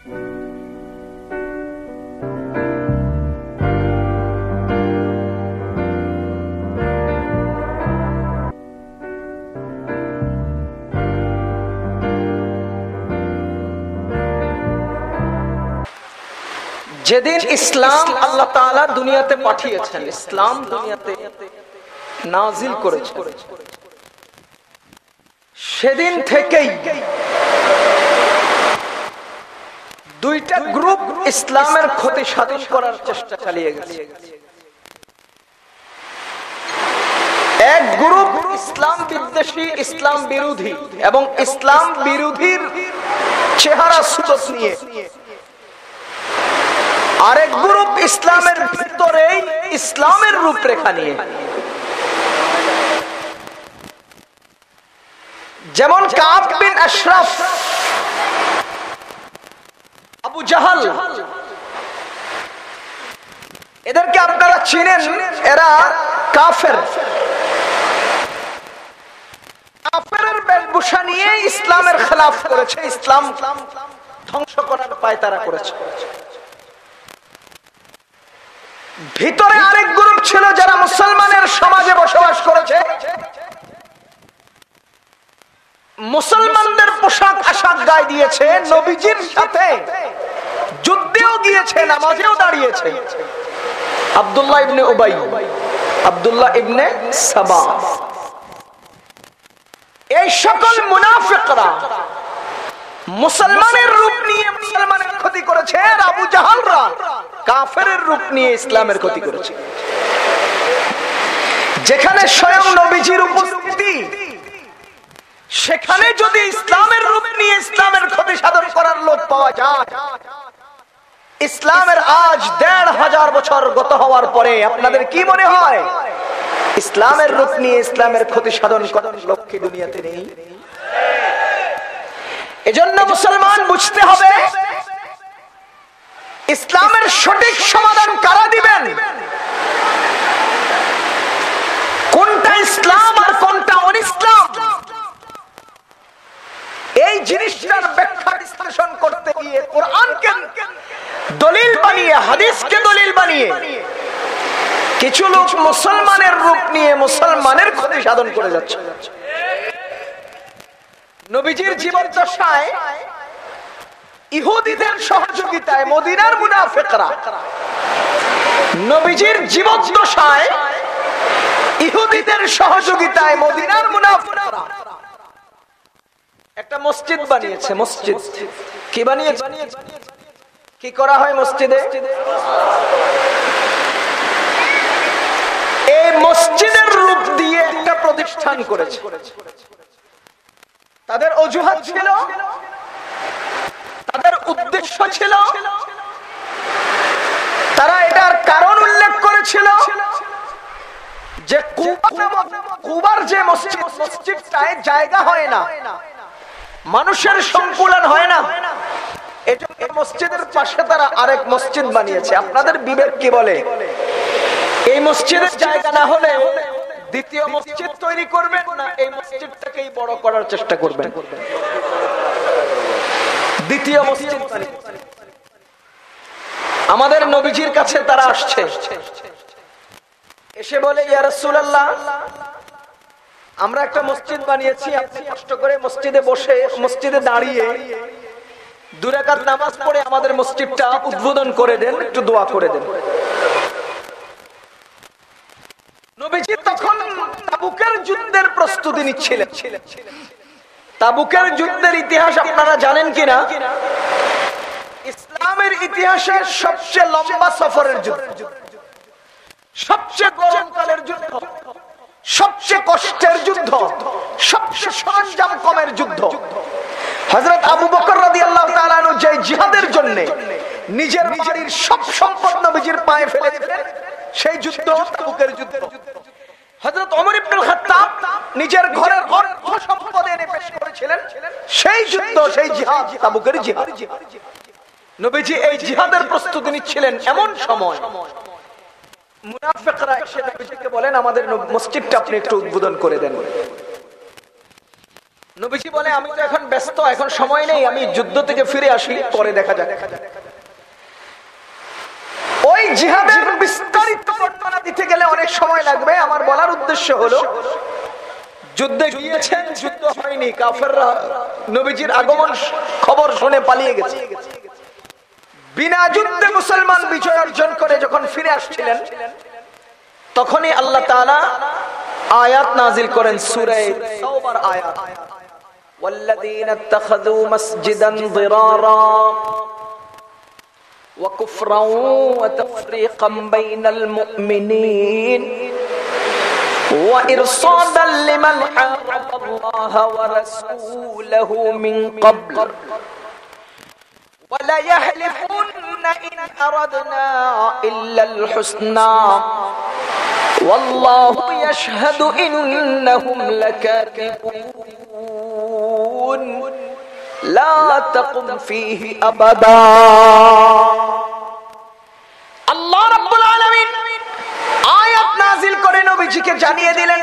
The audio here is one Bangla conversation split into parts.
যেদিন ইসলাম আল্লাহ দুনিয়াতে পাঠিয়েছেন ইসলাম দুনিয়াতে নাজিল করেছেন। সেদিন থেকেই দুইটা গ্রুপ ইসলামের ক্ষতি সাধন করার চেষ্টা চালিয়ে গেছে। এক গ্রুপ ইসলাম বিদ্বেষী, ইসলাম বিরোধী এবং ইসলাম বিরোধীর চেহারা সুতোষ নিয়ে। আরেক গ্রুপ ইসলামের ভিতরে ইসলামের রূপরেখা নিয়ে। যেমন কাব বিন আশরাফ আবু জাহাল। এদেরকে আপনারা চিনেন, এরা কাফের। ইসলামের খেলাফ করেছে, ইসলাম ধ্বংস করার পায় তারা করেছে। ভিতরে আরেক গ্রুপ ছিল যারা মুসলমানের সমাজে বসবাস করেছে। মুসলমানদের পোশাক আশাক গায়ে দিয়েছে নবীজির সাথে। যুদ্ধেও গিয়েছে, নামাজেও দাঁড়িয়েছে। আবদুল্লাহ ইবনে উবাই, আবদুল্লাহ ইবনে সাবা। এই সকল মুনাফিকরা মুসলমানের রূপ নিয়ে মুসলমানের ক্ষতি করেছে আর আবু জাহালরা কাফের রূপ নিয়ে ইসলামের ক্ষতি করেছে। যেখানে স্বয়ং নবীজির উপস্থিতি সেখানে যদি ইসলামের রূপ নিয়ে ইসলামের ক্ষতি সাধন করার লোক পাওয়া যায়, ইসলামের আজ দেড় হাজার বছর গত হওয়ার পরে আপনাদের কি মনে হয়? ইসলামের রূপ নিয়ে ইসলামের ক্ষতি সাধন করার লোক কি দুনিয়াতে নেই? এজন্য মুসলমান বুঝতে হবে, ইসলামের সঠিক সমাধান কারা দিবেন? কোনটা ইসলাম আর কোনটা অনিসলাম এই জিনিসটার ব্যাখ্যা বিশ্লেষণ করতে গিয়ে কোরআনকে দলিল বানিয়ে, হাদিসকে দলিল বানিয়ে কিছু লোক মুসলমানের রূপ নিয়ে মুসলমানের ক্ষতি সাধন করে যাচ্ছে। নবীজির জীবন দশায় ইহুদিদের সহযোগিতায় মদিনার মুনাফেকরা নবীজির জীবন দশায় ইহুদিদের সহযোগিতায় মদিনার মুনাফেকরা একটা মসজিদ বানিয়েছে, মসজিদ। কি বানিয়েছে? কি করা হয় মসজিদে? এই মসজিদের রূপ দিয়ে একটা প্রতিষ্ঠান করেছে। তাদের অজুহাত ছিল? তাদের উদ্দেশ্য ছিল? তারা এটার কারণ উল্লেখ করেছিল যে কুবার যে মসজিদ, মসজিদটায় জায়গা হয় না। মানুষের সংকুলন হয় না। মসজিদের পাশে তারা আরেক মসজিদ বানিয়েছে। আপনাদের বিবেক কি বলে? এই মসজিদের জায়গা না হলে দ্বিতীয় মসজিদ তৈরি করবেন না, এই মসজিদটাকেই বড় করার চেষ্টা করবেন। দ্বিতীয় মসজিদ আমাদের নবীজির কাছে তারা আসছে। এসে বলে ইয়ারসুল্লাহ আমরা একটা মসজিদ বানিয়েছি, আপনি কষ্ট করে মসজিদে বসে, মসজিদে দাঁড়িয়ে দুরাকাত নামাজ পড়ে আমাদের মসজিদটা উদ্বোধন করে দেন, একটু দোয়া করে দেন। সবচেয়ে গরমকালের যুদ্ধ। সবচেয়ে কষ্টের যুদ্ধ, সবচেয়ে সরঞ্জাম কমের যুদ্ধ। হজরত আবু বকর যে জিহাদের জন্য নিজের বাড়ির সব সম্পদ নবীজির পায়ে ফেলে সেই যুদ্ধ তাবুকের যুদ্ধ। নিজের ঘরের অর্থ সম্পদ এনে পেশ করেছিলেন, সেই যুদ্ধ, সেই জিহাদ তাবুকের জিহাদ। নবীজি এই জিহাদের প্রস্তুতি নিচ্ছিলেন এমন সময়। মুনাফিকরা এসে নবীজিকে বলেন, আমাদের মসজিদটা আপনি একটু উদ্বোধন করে দেন। নবীজি বলে, আমি তো এখন ব্যস্ত, এখন সময় নেই, আমি যুদ্ধ থেকে ফিরে আসি, পরে দেখা যাক। ওই জিহাদের বিস্তারিত বর্ণনা দিতে গেলে অনেক সময় লাগবে। আমার বলার উদ্দেশ্য হলো, যুদ্ধে গিয়েছেন, যুদ্ধ হয়নি, কাফেররা নবীজির আগমন খবর শুনে পালিয়ে গেছে। বিনা যুদ্ধে মুসলমান বিজয় অর্জন করে যখন ফিরে আসছিলেন তখনই আল্লাহ তাআলা আয়াত নাজিল করেন সূরা তাওবার আয়াত والذين اتخذوا مسجدا ضرارا وكفرا وتفريقا بين المؤمنين وإرصادا لمن حارب الله ورسوله من قبل ولا يحلفن إن أردنا إلا الحسنى والله يشهد إنهم لكاذبون لا تقم فيه أبدا আল্লাহ রাব্বুল আলামিন আয়াত নাজিল করে নবীজিকে জানিয়ে দিলেন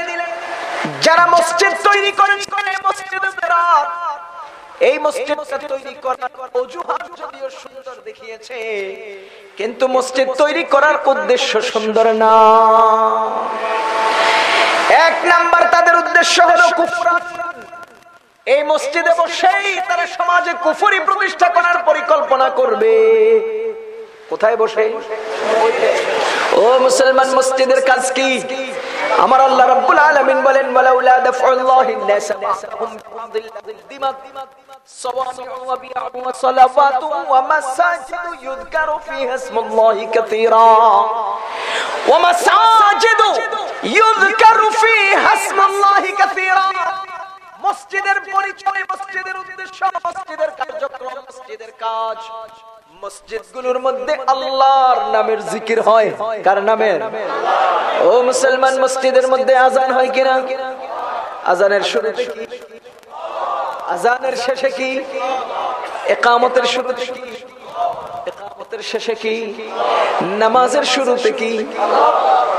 যারা মসজিদ তৈরি করেন মসজিদে বেরাত এই মসজিদটা তৈরি করার অজুহাত যদিও সুন্দর দেখিয়েছে, কিন্তু মসজিদ তৈরি করার উদ্দেশ্য সুন্দর না। এক নাম্বার তাদের উদ্দেশ্য হলো কুফরান এই মসজিদে বসেই তারা সমাজে কুফরি প্রতিষ্ঠা করার পরিকল্পনা করবে। কোথায় বসে? ও মুসলমান মসজিদের কাজ কি? আমার আল্লাহ রাব্বুল আলামিন বলেন ওয়ালাউলা দাফউল্লাহিন নাস বা'হুম বিদিমাত صوامع وبيع وصلوات ومساجد يذكر فيها اسم الله كثيرا ومساجد يذكر فيها اسم الله كثيرا মসজিদের পরিচয় মসজিদের উদ্দেশ্য মসজিদের কার্যক্রম মসজিদের কাজ মসজিদগুলোর মধ্যে আল্লাহর নামের জিকির হয়। কার ও মুসলমান, মসজিদের মধ্যে আজান হয় কিনা? আজানের আজানের শেষে কি? একামতের নামাজের শুরুতে কি?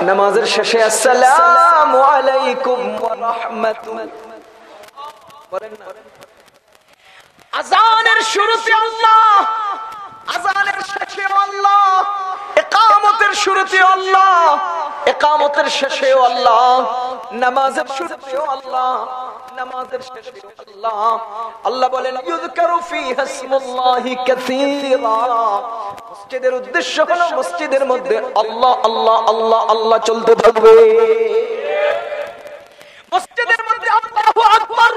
নামাজের শেষে আসসালামু আজানের শেষে আল্লাহ, একামতের শুরুতে আল্লাহ, একামতের শেষে আল্লাহ, নামাজের শুরুতে আল্লাহ উদ্দেশ্য হলো মসজিদের মধ্যে আল্লাহ আল্লাহ আল্লাহ আল্লাহ চলতে থাকবে। মসজিদের মধ্যে আল্লাহু আকবার।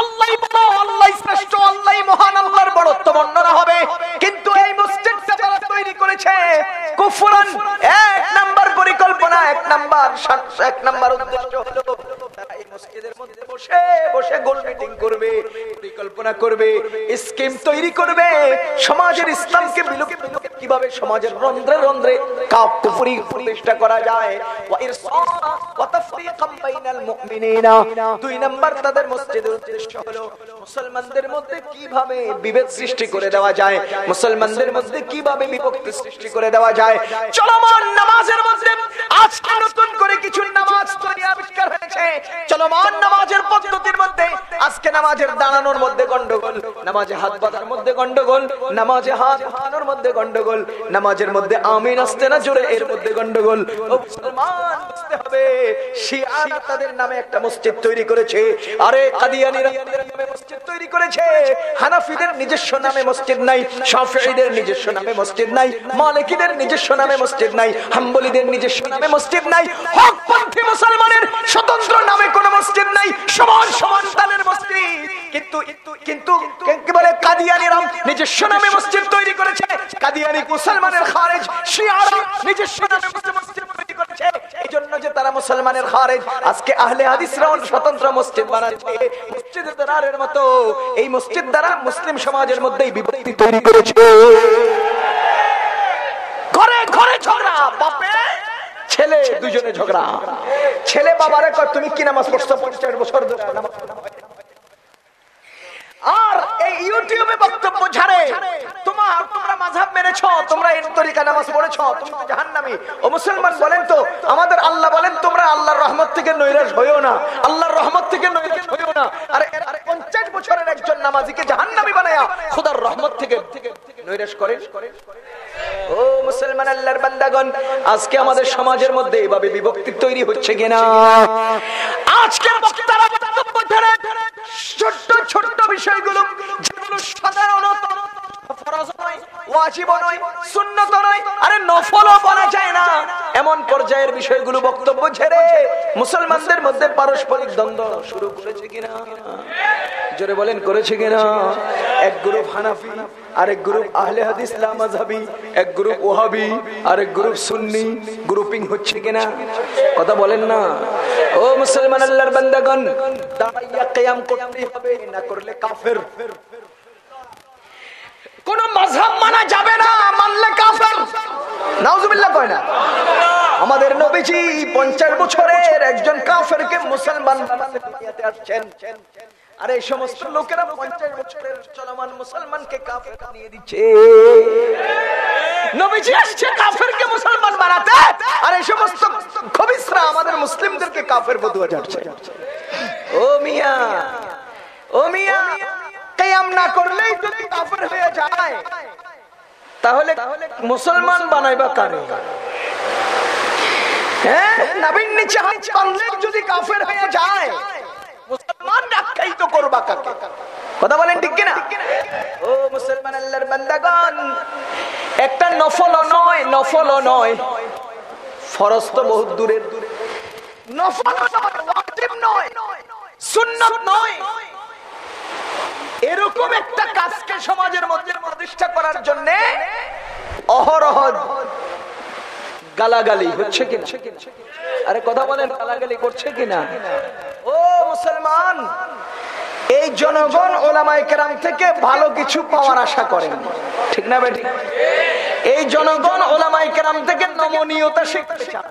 আল্লাহই বড়, আল্লাহই শ্রেষ্ঠ, আল্লাহই মহান, আল্লাহর বড়ত্ব বর্ণনা হবে। কিন্তু এই মসজিদটা যারা তৈরি করেছে, কুফরান, এক নাম্বার পরিকল্পনা, এক নাম্বার এক নাম্বার উদ্দেশ্য হলো সমাজের ইসলামকে কীভাবে সমাজের রন্ধ্রে রন্ধ্রে কাপ করা যায়? কীভাবে বিভেদ সৃষ্টি করে দেওয়া যায়, মুসলমানদের মধ্যে কীভাবে বিভক্তি সৃষ্টি করে দেওয়া যায়। চলমান নামাজের মধ্যে আজকে নতুন করে কিছু নামাজ তৈরি আবিষ্কার হয়েছে। চলমান নামাজের পদ্ধতির মধ্যে আজকে নামাজের দাঁড়ানোর মধ্যে গন্ডগোল, নামাজে হাত বাঁধার মধ্যে গন্ডগোল, নামাজে হাত বাঁধানোর মধ্যে গন্ডগোল, নামাজের মধ্যে আমিন আসতে না জোরে, এর মধ্যে গন্ডগোল। মুসলমান বুঝতে হবে। শিয়ারা তাদের নামে একটা মসজিদ তৈরি করেছে। আরে কাদিয়ানিরা নামে মসজিদ তৈরি করেছে। হানাফিদের নিজস্ব নামে মসজিদ নাই, শাফিঈদের নিজস্ব নামে মসজিদ নাই নিজস্ব নামে মসজিদ নাই, হাম্বলিদের নিজস্ব নামে মসজিদ নাই, হকপন্থী মুসলমানের স্বতন্ত্র নামে কোনো মসজিদ নাই, সমান সমান তালের দ্বারা মুসলিম সমাজের মধ্যেই বিভক্তি তৈরি করেছে। ঘরে ঘরে ঝগড়া, বাপে, ছেলে, দুজনে ঝগড়া। ছেলে বাবারে কয়, তুমি কি নামাজ পড়ছো? পঞ্চাশ বছর নামাজ। আর এই ইউটিউবে বক্তব্য ছাড়ে তোমার, তোমরা মাঝাব মেরেছ তোমরা এর তরিকা নামাজ পড়েছ, তুমি জাহান্নামী। ও মুসলমান, বলেন তো, আমাদের আল্লাহ বলেন তোমরা আল্লাহর রহমত থেকে নৈরাশ হইও না। আল্লাহর রহমত থেকে নৈরাশ হইও না। আরে আরে একজন নামাজিকে জাহান্নামি বানায়া, খোদার রহমত থেকে নৈরাশ করেন। ও মুসলমান আল্লাহর বান্দাগণ, আজকে আমাদের সমাজের মধ্যে এভাবে বিভক্তি তৈরি হচ্ছে কিনা? আজকে বক্তারা বক্তব্য ধরে, ছোট্ট ছোট্ট বিষয়গুলো, যেগুলো সাধারণত এমন পর্যায়ের বিষয়গুলো বক্তব্য ছেড়ে মুসলমানদের মধ্যে পারস্পরিক দ্বন্দ্ব শুরু করেছে কিনা? জোরে বলেন, করেছে কিনা? এক গ্রুপ হানাফি আরেক গ্রুপ আহলে হাদিস লা মাযহাবি, এক গ্রুপ ওহাবি, আরেক গ্রুপ সুন্নি। গ্রুপিং হচ্ছে কিনা? কথা বলেন না। ও মুসলমান আল্লাহর বান্দাগণ, দাঁড়াইয়া কিয়াম করতেই হবে, না করলে কাফের। কোন মাযহাব মানা যাবে না, মানলে কাফের। নাউজুবিল্লাহ কয় না? আমাদের নবীজি 50 বছরের একজন কাফেরকে মুসলমান বানাতে আসছেন। আর এই সমস্ত লোকেরা 50 বছরের চলমান মুসলমানকে কাফের বানিয়ে দিচ্ছে। মুসলমান তাহলে মুসলমান বানাইবা কারে? হ্যাঁ নবীন নিচে যদি কাফের হয়ে যায় মুসলমান আখ্যায়িত করবা কাকে? কথা বলেন ঠিক কিনা? ও মুসলমান আল্লাহর বান্দাগণ, একটা নফল নয় নফল নয়। ফরজ তো বহুত দূরে নফল নয় নয়। এরকম একটা কাজকে সমাজের মধ্যে প্রতিষ্ঠা করার জন্য অহরহ গালাগালি, হচ্ছে কিনা আরে কথা বলেন, গালাগালি করছে কিনা ও মুসলমান, এই জনগণ ওলামাইকেরাম থেকে ভালো কিছু পাওয়ার আশা করেন। ঠিক না বেটি? এই জনগণ ওলামাইকেরাম থেকে নমনীয়তা শিখতে চায়।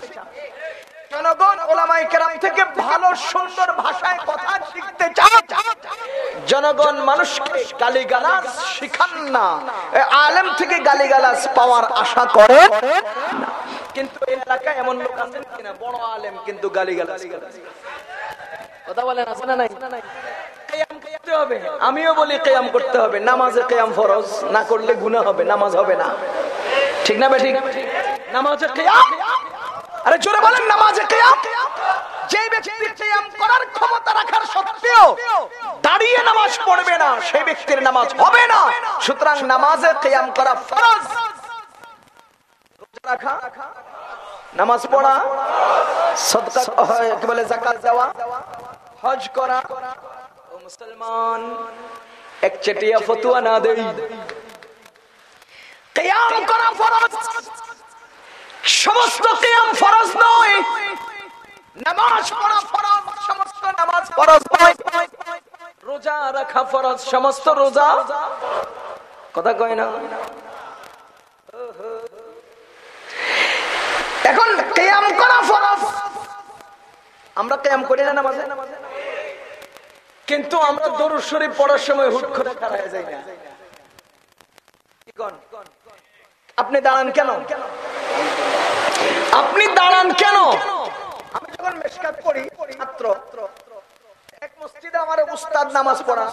জনগণ ওলামাই কেরাম থেকে ভালো, সুন্দর ভাষায় কথা শিখতে চায় জনগণ মানুষকে গালিগালাজ শিখান না। আলেম থেকে গালিগালাজ পাওয়ার আশা করে? কিন্তু এই এলাকায় এমন লোক আছেন কিনা? বড় আলেম কিন্তু গালিগালাজ। কথা বলেন, আছে না নাই? হবে। আমিও বলি কেয়াম করতে হবে। নামাজে কেয়াম ফরজ, না করলে গুনাহ হবে, নামাজ হবে না। ঠিক না বেঠিক নামাজে কেয়াম আরে জোরে বলেন নামাজে কিয়াম। যে ব্যক্তি কিয়াম করার ক্ষমতা রাখার সত্ত্বেও দাঁড়িয়ে নামাজ পড়বে না, সেই ব্যক্তির নামাজ হবে না। সুতরাং নামাজে কিয়াম করা ফরজ। রোজা রাখা, নামাজ পড়া, সদকা কি বলে, যাকাত দেওয়া, হজ করা। ও মুসলমান, এক চেটিয়া ফতুয়া না দেই। কিয়াম করা ফরজ। সমস্ত কেয়াম ফরজ নয়। নামাজ পড়া ফরজ, সমস্ত নামাজ ফরজ নয়। রোজা রাখা ফরজ, সমস্ত রোজা। কথা কয় না? এখন কেয়াম করা ফরজ। আমরা কিয়াম করি না নামাজে? কিন্তু আমরা দরুদ শরীফ পড়ার সময় হুট করে খারাপ যাই না? আপনি দাঁড়ান কেন? আপনি দাঁড়ান কেন? আমি যখন মেশকাত পড়ি ছাত্র এক মসজিদে আমার উস্তাদ নামাজ পড়া।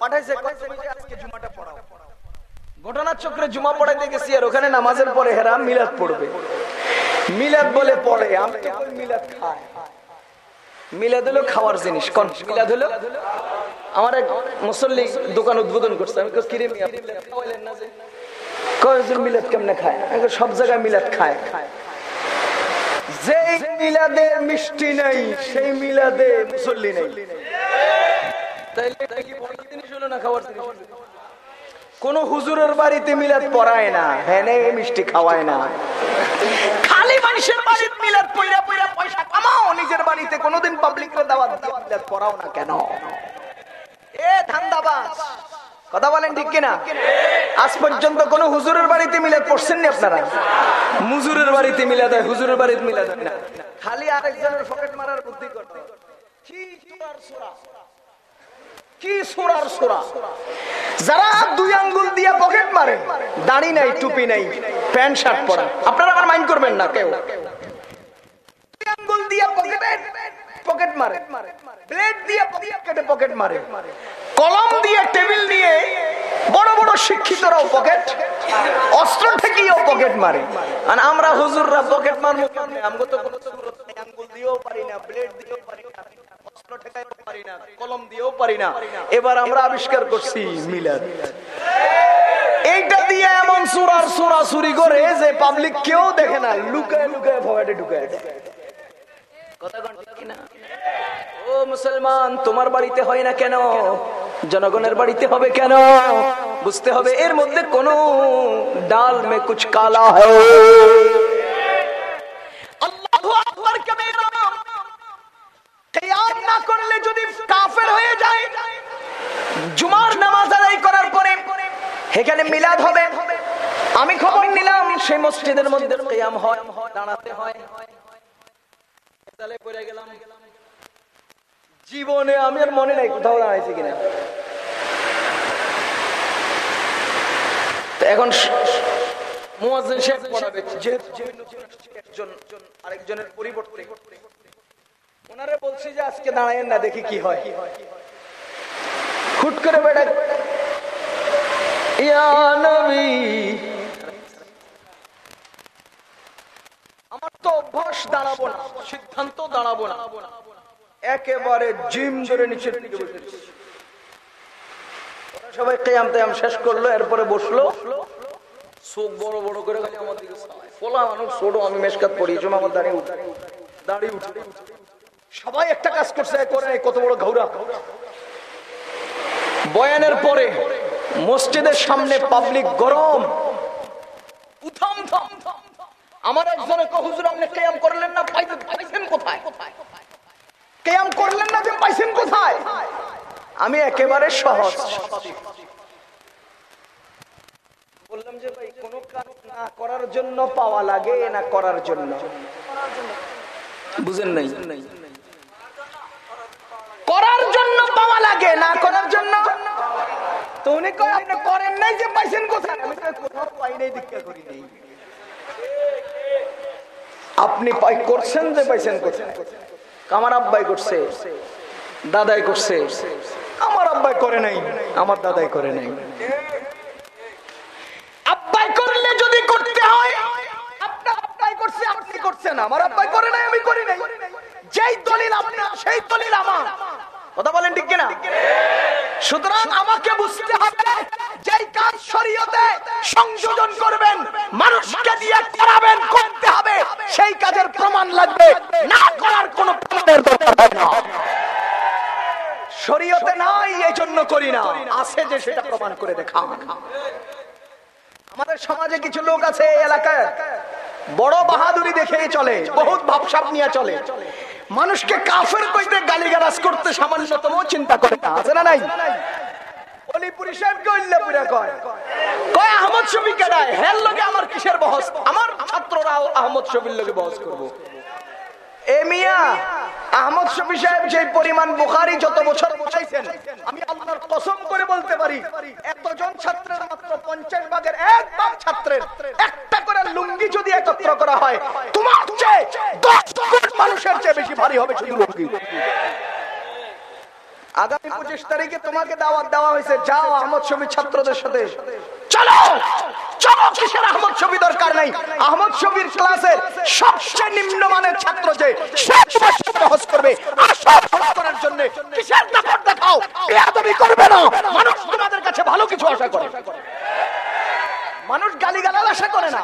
পাঠাইছে আজকে জুমাটা পড়াও। ঘটনার চক্রে জুমা পড়াইতে গেছি আর ওখানে নামাজের পরে হেরা মিলাদ পড়বে। মিলাদ বলে পড়ে আমি মিলাদ খায় মিলাদ হলো খাওয়ার জিনিস। কোন মিলাদ হলো? আমার এক মুসল্লি দোকান উদ্বোধন করছে। আমি কিরে মিয়া, খাওয়াইলেন না যে? কেমনে খায়? সব জায়গায় খায়। মিলাদে মিষ্টি সেই মুসল্লি নেই? কোন হুজুরের বাড়িতে মিলাদ পড়ায় না হ্যাঁ মিষ্টি খাওয়ায় না। খালি মানুষের বাড়িতে মিলাদ পয়রা পয়রা পয়সা কামাও, নিজের বাড়িতে কোনোদিন পাবলিকের পড়াও না কেন? এ ধান্দাবাজ! কথা বলেন ঠিক কিনা? আজ পর্যন্ত কোন হুজুরের বাড়িতে মিলাদ পড়ছেন নি আপনারা? মুজুরের বাড়িতে মিলাদ হয় হুজুরের বাড়িতে মিলাদ হয় না। খালি আরেকজনের পকেট মারার বুদ্ধি করতে। কি চূড়ার সুরা? কি সুরার সুরা? যারা দুই আঙ্গুল দিয়ে পকেট মারে দাড়ি নাই টুপি নাই প্যান্ট শার্ট পরা। আপনারা আবার মাইন্ড করবেন না কেউ। দুই আঙ্গুল দিয়ে পকেটে পকেট মারে। ব্লেড দিয়ে পকেটে পকেট মারে। কলম দিয়ে টেবিল দিয়ে বড় বড় শিক্ষিতরাও পকেট অস্ত্র ঠেকিয়েও পকেট মারে। আর আমরা হুজুররা পকেট মারবো আমগো তো কোনো সুরত নাই, আঙ্গুল দিয়েও পারি না ব্লেড দিয়েও পারি না অস্ত্র ঠেকাইতেও পারি না কলম দিয়েও পারি না। এবার আমরা আবিষ্কার করছি মিলাদ। এইটা দিয়ে এমন সুরার সুরা সুরি করে যে পাবলিক কেউ দেখে না লুকায় লুকায় ভগাটে ঢুকায় দেয়। কথা কন ঠিক কিনা? ও মুসলমান, তোমার বাড়িতে হয় না কেন? জনগণের বাড়িতে হবে কেন? বুঝতে হবে, এর মধ্যে কোন ডাল মে কুছ কালা না করলে যদি কাফের হয়ে যায়, জুমার নামাজ আদায় করার পরে এখানে মিলাদ হবে। আমি খবর নিলাম সেই মসজিদের মধ্যে হয়, দাঁড়াতে হয়। পড়ে গেলাম। জীবনে আমি আর মনে নাই কোথাও দাঁড়াইছি কিনা। এখন আরেকজনের যে আজকে না, দেখি কি হয়। হুট করে আমার তো অভ্যাস দাঁড়াবো না, সিদ্ধান্ত দাঁড়াবো না। একেবারে জিম ধরে বসেছি। সবাই কেয়াম তেয়াম শেষ করল, এরপরে বসল। চোখ বড় বড় করে আমার চায়। মানুষ আমি আমার দাঁড়িয়ে উঠে। দাঁড়িয়ে উঠে। সবাই একটা কাজ করছে করে কত বড় ঘৌরা বয়ানের পরে মসজিদের সামনে পাবলিক গরম। আমার একজনে হুজুর, আপনি কেয়াম করলেন না? পাইছেন কোথায়? কেয়াম করলেন না পাইছেন কোথায়? আমি একেবারে সহজ। করার জন্য পাওয়া লাগে, না করার জন্য? না আপনি করেন নাই যে পাইছেন কোথায়? আপনি করছেন যে পাইছেন কোথায়? আমার আব্বাই করছে, দাদাই করছে। আমার আব্বাই করে নাই, আমার দাদাই করে নাই। আব্বাই করলে যদি করতে হয় করছে, আপনি করছেন আমার আব্বাই করে নাই, আমি করি নাই। যেই দলিল আপনার, সেই দলিল আমার। কথা বলেন ঠিক কিনা? সুতরাং আমাকে বুঝতে হবে, যেই কাজ শরীয়তে সংযোজন করবেন, মানুষকে দিয়ে করাবেন, করতে হবে, সেই কাজের প্রমাণ লাগবে। না করার কোনো প্রমাণের দরকার হয় না। শরীয়তে নাই এই জন্য করি না। আছে যে সেটা প্রমাণ করে দেখান। আমাদের সমাজে কিছু লোক আছে এই এলাকায় বড় বাহাদুরি দেখেই চলে, বহুত ভাবসাব নিয়ে চলে। মানুষকে কাফের কইতে গালিগালাজ করতে সামান্যতম চিন্তা করে। না আছে না নাই? কয়? আহমদ লগে আমার কিসের বহস? আমার আহমদ শফির লগে বহস করব। এ মিয়া আহমদ শফি সাহেব যে পরিমাণ বুখারি যত বছর বসাইছেন আমি আল্লাহর কসম করে বলতে পারি, এতজন ছাত্রের মাত্র পঞ্চাশ ভাগের এক ভাগ ছাত্রের একটা করে লুঙ্গি যদি একত্র করা হয়, তোমার চেয়ে দশ মানুষের চেয়ে বেশি ভারী হবে শুধু লুঙ্গি। আগামী পঁচিশ তারিখে তোমাকে দাওয়াত দেওয়া হয়েছে, যাও আহমদ শফি ছাত্রদের সাথে। চলো চলো, কিসের আহমদ শফি দরকার নাই? আহমদ শফির ক্লাসের সবচেয়ে নিম্নমানের ছাত্র যে করবে। করার জন্য। কিসের দেখাও? করবে না। মানুষ তোমাদের কাছে ভালো কিছু আশা করে। মানুষ আশা করে না।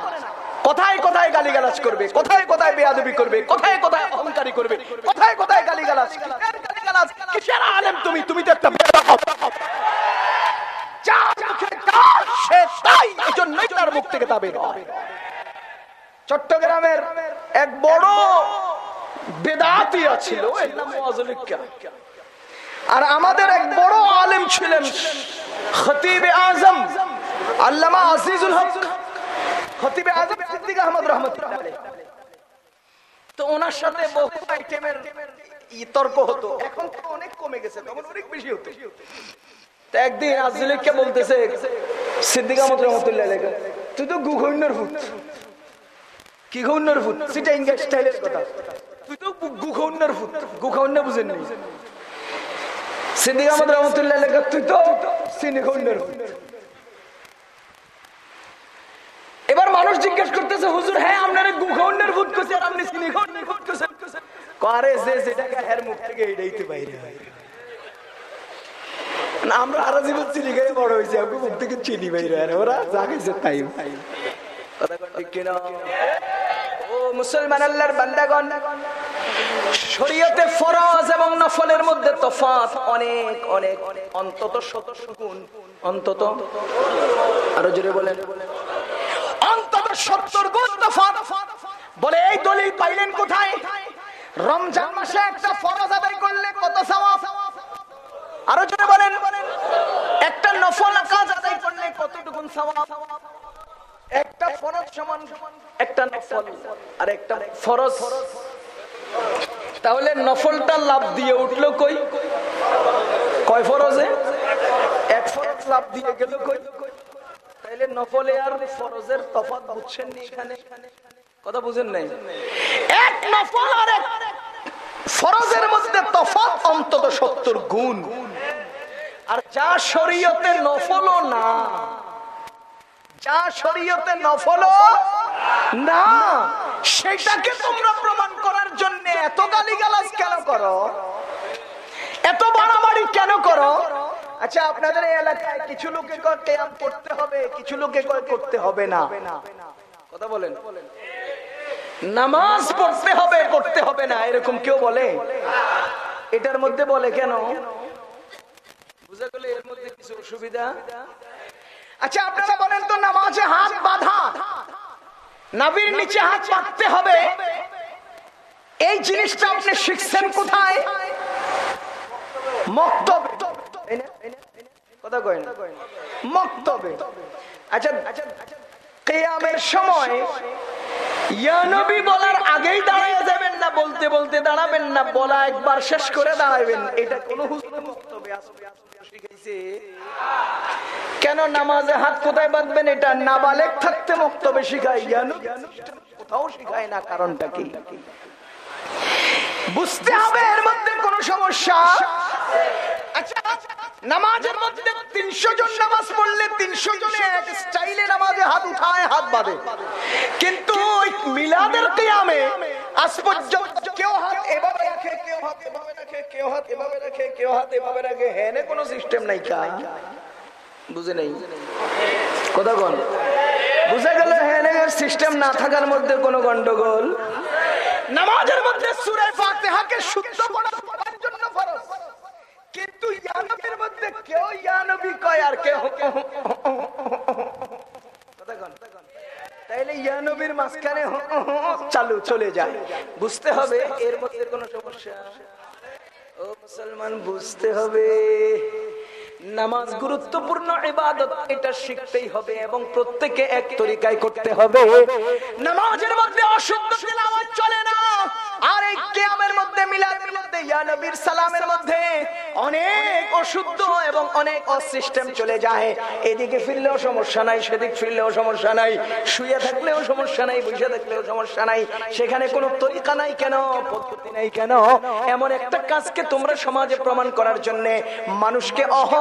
কোথায় কোথায় গালিগালাজ করবে? কোথায় কোথায় বেয়াদবি করবে? কোথায় কোথায় অহংকারী করবে? কোথায় কোথায় কিসের গালিগালাজ? কিসের আলেম তুমি? তুমি তো একটা বেয়াদব যার মুখে যা, সে তাই এই জন্যই তার মুখ থেকে তা চট্টগ্রামের এক বড় বেদাতিয়া ছিল আর আমাদের এক বড় আলেম ছিলেন খতিবে আজম আল্লামা আজিজুল হক। খতিবে আজম সিদ্দিক আহমদ রহমতুল্লাহ তো ওনার সাথে বহু আইটেমের তর্ক হতো। এখন তো অনেক কমে গেছে, তখন অনেক বেশি হতো। তো একদিন আজিলকে বলতেছে, সিদ্দিক আহমদ রহমতুল্লাহ তুই তো গুঘন্যর ভূত। কি ঘৌন্যর ভূত? সেটা ইংরেজ স্টাইলের কথা। তুই তো গুঘৌন্যর ভূত। গুঘৌন্য বুঝেন সিদ্দিক আহমদ রহমতুল্লাহ তুই তো সিনিখণ্ডের এবার মানুষ জিজ্ঞেস করতেছে, হুজুর হ্যাঁ আপনার গুখণ্ডের ভূত করছে আর আপনি সিনিখণ্ডের করে যে সেটাকে হের মুখ থেকে এটাইতে বাইরে আমরা আরও জীবন চিনি খেয়ে বড় হয়েছে আমি মুখ থেকে চিনি বাইরে ওরা যা খাইছে তাই। কিনা ও মুসলমান আল্লাহর বান্দাগণ, শরীয়তে ফরজ এবং নফলের মধ্যে তফাৎ অনেক অনেক, অন্তত শত গুণ, অন্তত আরও জোরে বলেন। সত্তর বলে, এই দলিল পাইলেন কোথায়? রমজান মাসে একটা ফরজ আদায় করলে কত সওয়াব? আরও জোরে বলেন, একটা নফল কাজ আদায় করলে কতটুকু সওয়াব? একটা ফরজ সমান, একটা নফল, আর একটা ফরজ। তাহলে নফলটা লাভ দিয়ে উঠল কই? কয় ফরজে? এক ফরজ লাভ দিয়ে গেল কই? তাইলে নফলে আর ফরজের তফাৎ বুঝছেন এখানে? কথা বুঝেন নাই? এক নফল আর এক ফরজের মধ্যে তফাৎ, অন্তত সত্তর গুণ। আর যা শরীয়তে না, যা শরীয়তে না, সেটাকে তোমরা প্রমাণ করার জন্য এত গালিগালাজ কেন করো? এত বাড়াবাড়ি কেন করো? আচ্ছা আপনাদের এই এলাকায় কিছু লোকে কয় কেয়াম করতে হবে, কিছু লোকে করতে হবে না? কথা বলেন। নামাজ পড়তে হবে, করতে হবে না, এরকম কেউ বলে? এটার মধ্যে বলে কেন? আচ্ছা আপনারা বলেন তো বাঁধা নিচে হবে, এই জিনিসটা আপনি শিখছেন কোথায়? মক্তবে এই না, এই না, এই না, কথা কয় না মক্তবে। আচ্ছা কেয়ামের সময় বলার আগেই যাবেন না, বলতে বলতে দাঁড়াবেন না, বলা একবার শেষ করে দাঁড়াবেন এটা কোন কেন নামাজে হাত কোথায় বাঁধবেন এটা নাবালেক থাকতে মক্তবে জ্ঞান কোথাও শিখায় না, কারণটা কি? বুঝতে হবে, এর মধ্যে কোন সমস্যা। আচ্ছা নামাজের মধ্যে তিনশো জন নামাজ পড়লে তিনশো জনে এক স্টাইলে নামাজে হাত উঠায়, হাত বাঁধে। কিন্তু ওই মিলাদের কিয়ামে আজ পর্যন্ত কেউ হাত এভাবে রাখে, কেউ হাত এভাবে রাখে, কেউ হাত এভাবে রাখে, কেউ হাত এভাবে রাখে। কোনো সিস্টেম নাই বুঝে না থাকার মধ্যে কোনো গন্ডগোল। নামাজের মধ্যে সুরে ফাতিহাকে শুদ্ধ করার জন্য ফরজ। কিন্তু ইয়ানবীর মধ্যে কেউ ইয়ানবী কয় আর কেউ তাইলে ইয়ানবীর মাঝখানে চালু চলে যায়। বুঝতে হবে এর মধ্যে কোনো সমস্যা? ও মুসলমান, বুঝতে হবে। নামাজ গুরুত্বপূর্ণ ইবাদত, এটা শিখতেই হবে এবং প্রত্যেকে এক তরিকায় করতে হবে। নামাজের মধ্যে অশুদ্ধ তেলাওয়াত চলে না। আর এই কিয়ামের মধ্যে, মিলাদের মধ্যে, ইয়া নবীর সালামের মধ্যে অনেক অশুদ্ধ এবং অনেক অসিস্টেম চলে যায়। এদিকে ফিরলেও সমস্যা নাই, সেদিক ফিরলেও সমস্যা নাই, শুয়ে থাকলেও সমস্যা নাই, বসে থাকলেও সমস্যা নাই। সেখানে কোনো তরিকা নাই কেন, পদ্ধতি নাই কেন? এমন একটা কাজকে তোমরা সমাজে প্রমাণ করার জন্য মানুষকে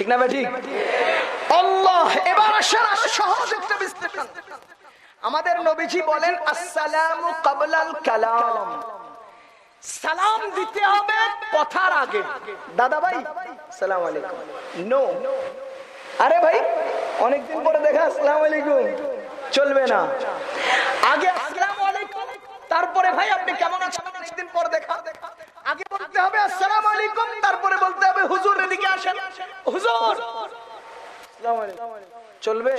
ঠিক না ঠিক? এবার আমাদের নবীজি বলেন, আসসালামু কাবলাল কালাম। সালাম দিতে হবে কথার আগে। দাদা ভাই, সালাম আলাইকুম। নো আরে ভাই, অনেকদিন পরে দেখা, আসসালাম আলাইকুম। চলবে না। আগে আসসালাম আলাইকুম, তারপরে ভাই আপনি কেমন আছেন? অনেকদিন পর দেখা। আগে বলতে হবে, আসসালাম আলাইকুম তারপরে বলতে হবে, হুজুর, এদিকে আসেন। হুজুর! চলবে?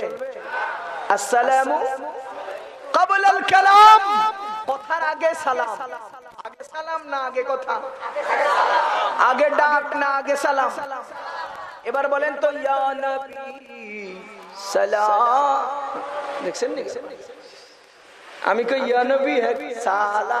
আসসালামু কাবলাল কালাম। কথার আগে সালাম। আগে সালাম না আগে কথা? আগে ডাক না আগে সালাম? এবার বলেন তো, ইয়া নবী, সালাম। দেখছেন? দেখছেন আমি কই, ইয়া নবী হ্যাঁ সালা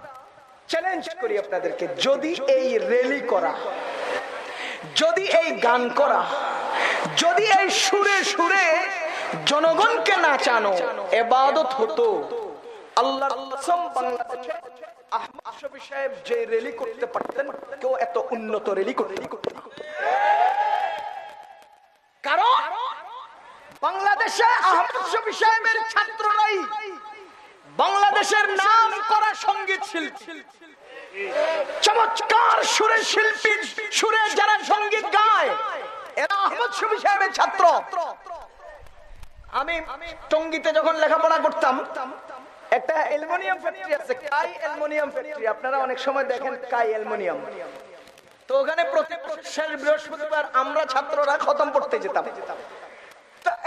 চ্যালেঞ্জ করি আপনাদেরকে, যদি এই রেলি করা, যদি এই গান করা, যদি এই সুরে সুরে জনগণকে নাচানো, এবাদত হতো সাহেব যে রেলি করতে পারতেন, কেউ এত উন্নত রেলি করতে। কারণ বাংলাদেশে আহমদ সাহেবের ছাত্র নাই বাংলাদেশের নাম করা সংগীত শিল্পী। চমৎকার সুরে শিল্পী, সুরে যারা সংগীত গায়, এরা আহমদ শফি সাহেবের ছাত্র। আমি টঙ্গিতে যখন লেখাপড়া করতাম, একটা অ্যালুমিনিয়াম ফ্যাক্টরি আছে, কাই ফ্যাক্টরি। আপনারা অনেক সময় দেখেন কাই অ্যালুমিনিয়াম। তো ওখানে প্রতি বৃহস্পতিবার আমরা ছাত্ররা খতম পড়তে যেতাম।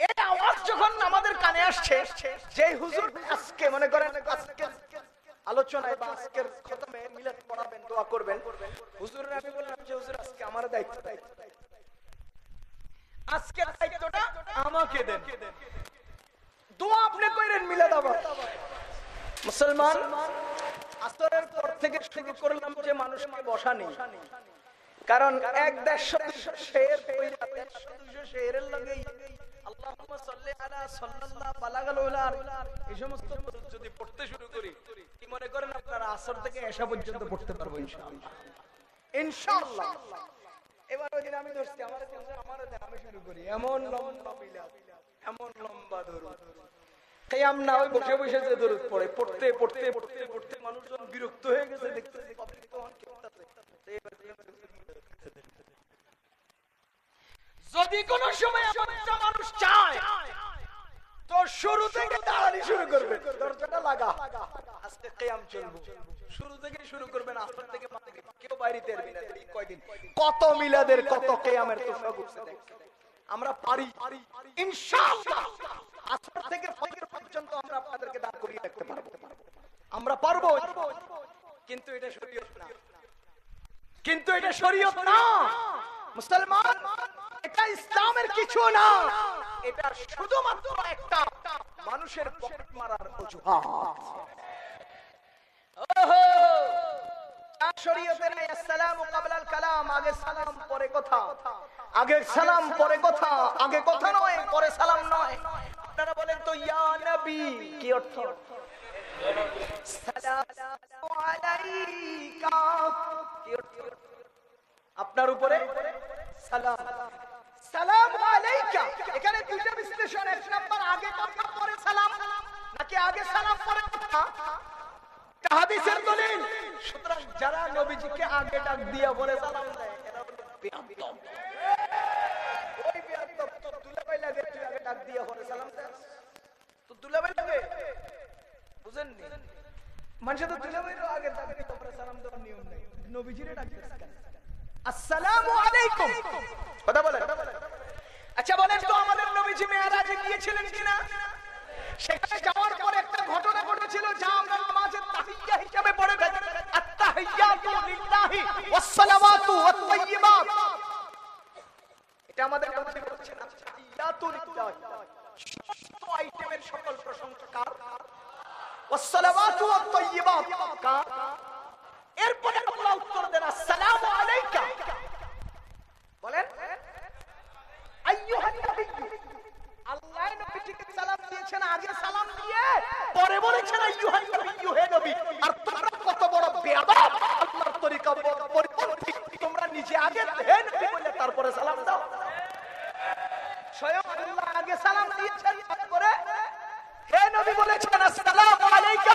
এই আওয়াজ যখন আমাদের কানে আসছে যে হুজুর আজকে মনে করেন আলোচনায় বা আজকের খতমে মিলাদ পড়াবেন, দোয়া করবেন, হুজুরের আমি বললাম যে, হুজুর, আজকে আমার দায়িত্ব। দায়িত্ব আজকের দায়িত্বটা আমাকে দেন। দোয়া আপনি করেন মিলাদ আবার। মুসলমান, আসরের পর থেকে শুরু করলাম যে মানুষকে বসা নেই। কারণ এক দেড়শো শের লগেই বসে বসে যে দরুদ পড়ে পড়তে পড়তে পড়তে পড়তে মানুষজন বিরক্ত হয়ে গেছে হতাছে। যদি কোন সময় একটা মানুষ চায়, তো শুরু থেকে দাঁড়ানি শুরু করবে। দরজাটা লাগা। আজকে কেয়াম চলবো। শুরু থেকে শুরু আসর থেকে কেউ না কয়দিন। কত মিলাদের, কত করছে দেখ। আমরা পারি ইনশাআল্লাহ। আসর থেকে ফজর পর্যন্ত আমরা আপনাদেরকে রাখতে পারব। আমরা কিন্তু এটা শরীয়ত না। কিন্তু এটা শরীয়ত না। মুসলমান, এটা ইসলামের কিছু না। এটা শুধুমাত্র একটা মানুষের পকেট মারার অজুহাত। আগে কথা। নয়, পরে সালাম নয়। আপনারা বলেন তো, ইয়া নবী কি অর্থ? আপনার উপরে সালাম। সালাম আলাইকা। এখানে দুইটা বিশ্লেষণ, এক নাম্বার আগে কথা পরে সালাম, নাকি আগে সালাম পরে কথা? হাদিসের দলিল। সুতরাং যারা নবীজিকে আগে ডাক দিয়া বলে সালাম দেয়, এরা হলো ওই তো লাগে, তুই আগে ডাক দিয়া বলে সালাম দেয়। তো লাগে? বুঝেননি? মানুষের তো দুলাভাইরও আগে ডাক, তারপরে সালাম দেওয়ার নিয়ম নেই। নবীজিরে ডাক দিয়ে আসসালামু আলাইকুম। কথা বলেন। আচ্ছা বলেন তো আমাদের নবীজি মেয়ারাজে গিয়েছিলেন কিনা? সেখানে যাওয়ার পর একটা ঘটনা ঘটেছিল যা আমরা নামাজের তাহিyyা হিসাবে পড়ে থাকি। আত-তাহিyy্যাতু লিল্লাহি ওয়াস-সালাওয়াতু ওয়াত-তাইয়্যিবাত এটা আমাদের নবীজি বলছেন আত-তাহিyy্যাতু লিল্লাহি। সমস্ত আইটেমের সকল প্রশংসা কার? ওয়াস-সালাওয়াতু ওয়াত-তাইয়্যিবাত কার? এরপরে আল্লাহ উত্তর দেন, আসসালাম আলাইকা। বলেন, আইয়ুহান নবী। আল্লাহ নবীকে সালাম দিয়েছেন, আগে সালাম দিয়ে পরে বলেছেন, আইয়ুহান নবী, হে নবী। আর তোমরা কত বড় বেয়াদব, আল্লাহর তরিকা পরিপন্থী। তোমরা নিজে আগে হে নবী বলে তারপরে সালাম দাও। স্বয়ং আল্লাহ আগে সালাম দিয়েছেন, তারপরে হে নবী বলেছেন, আসসালামু আলাইকা।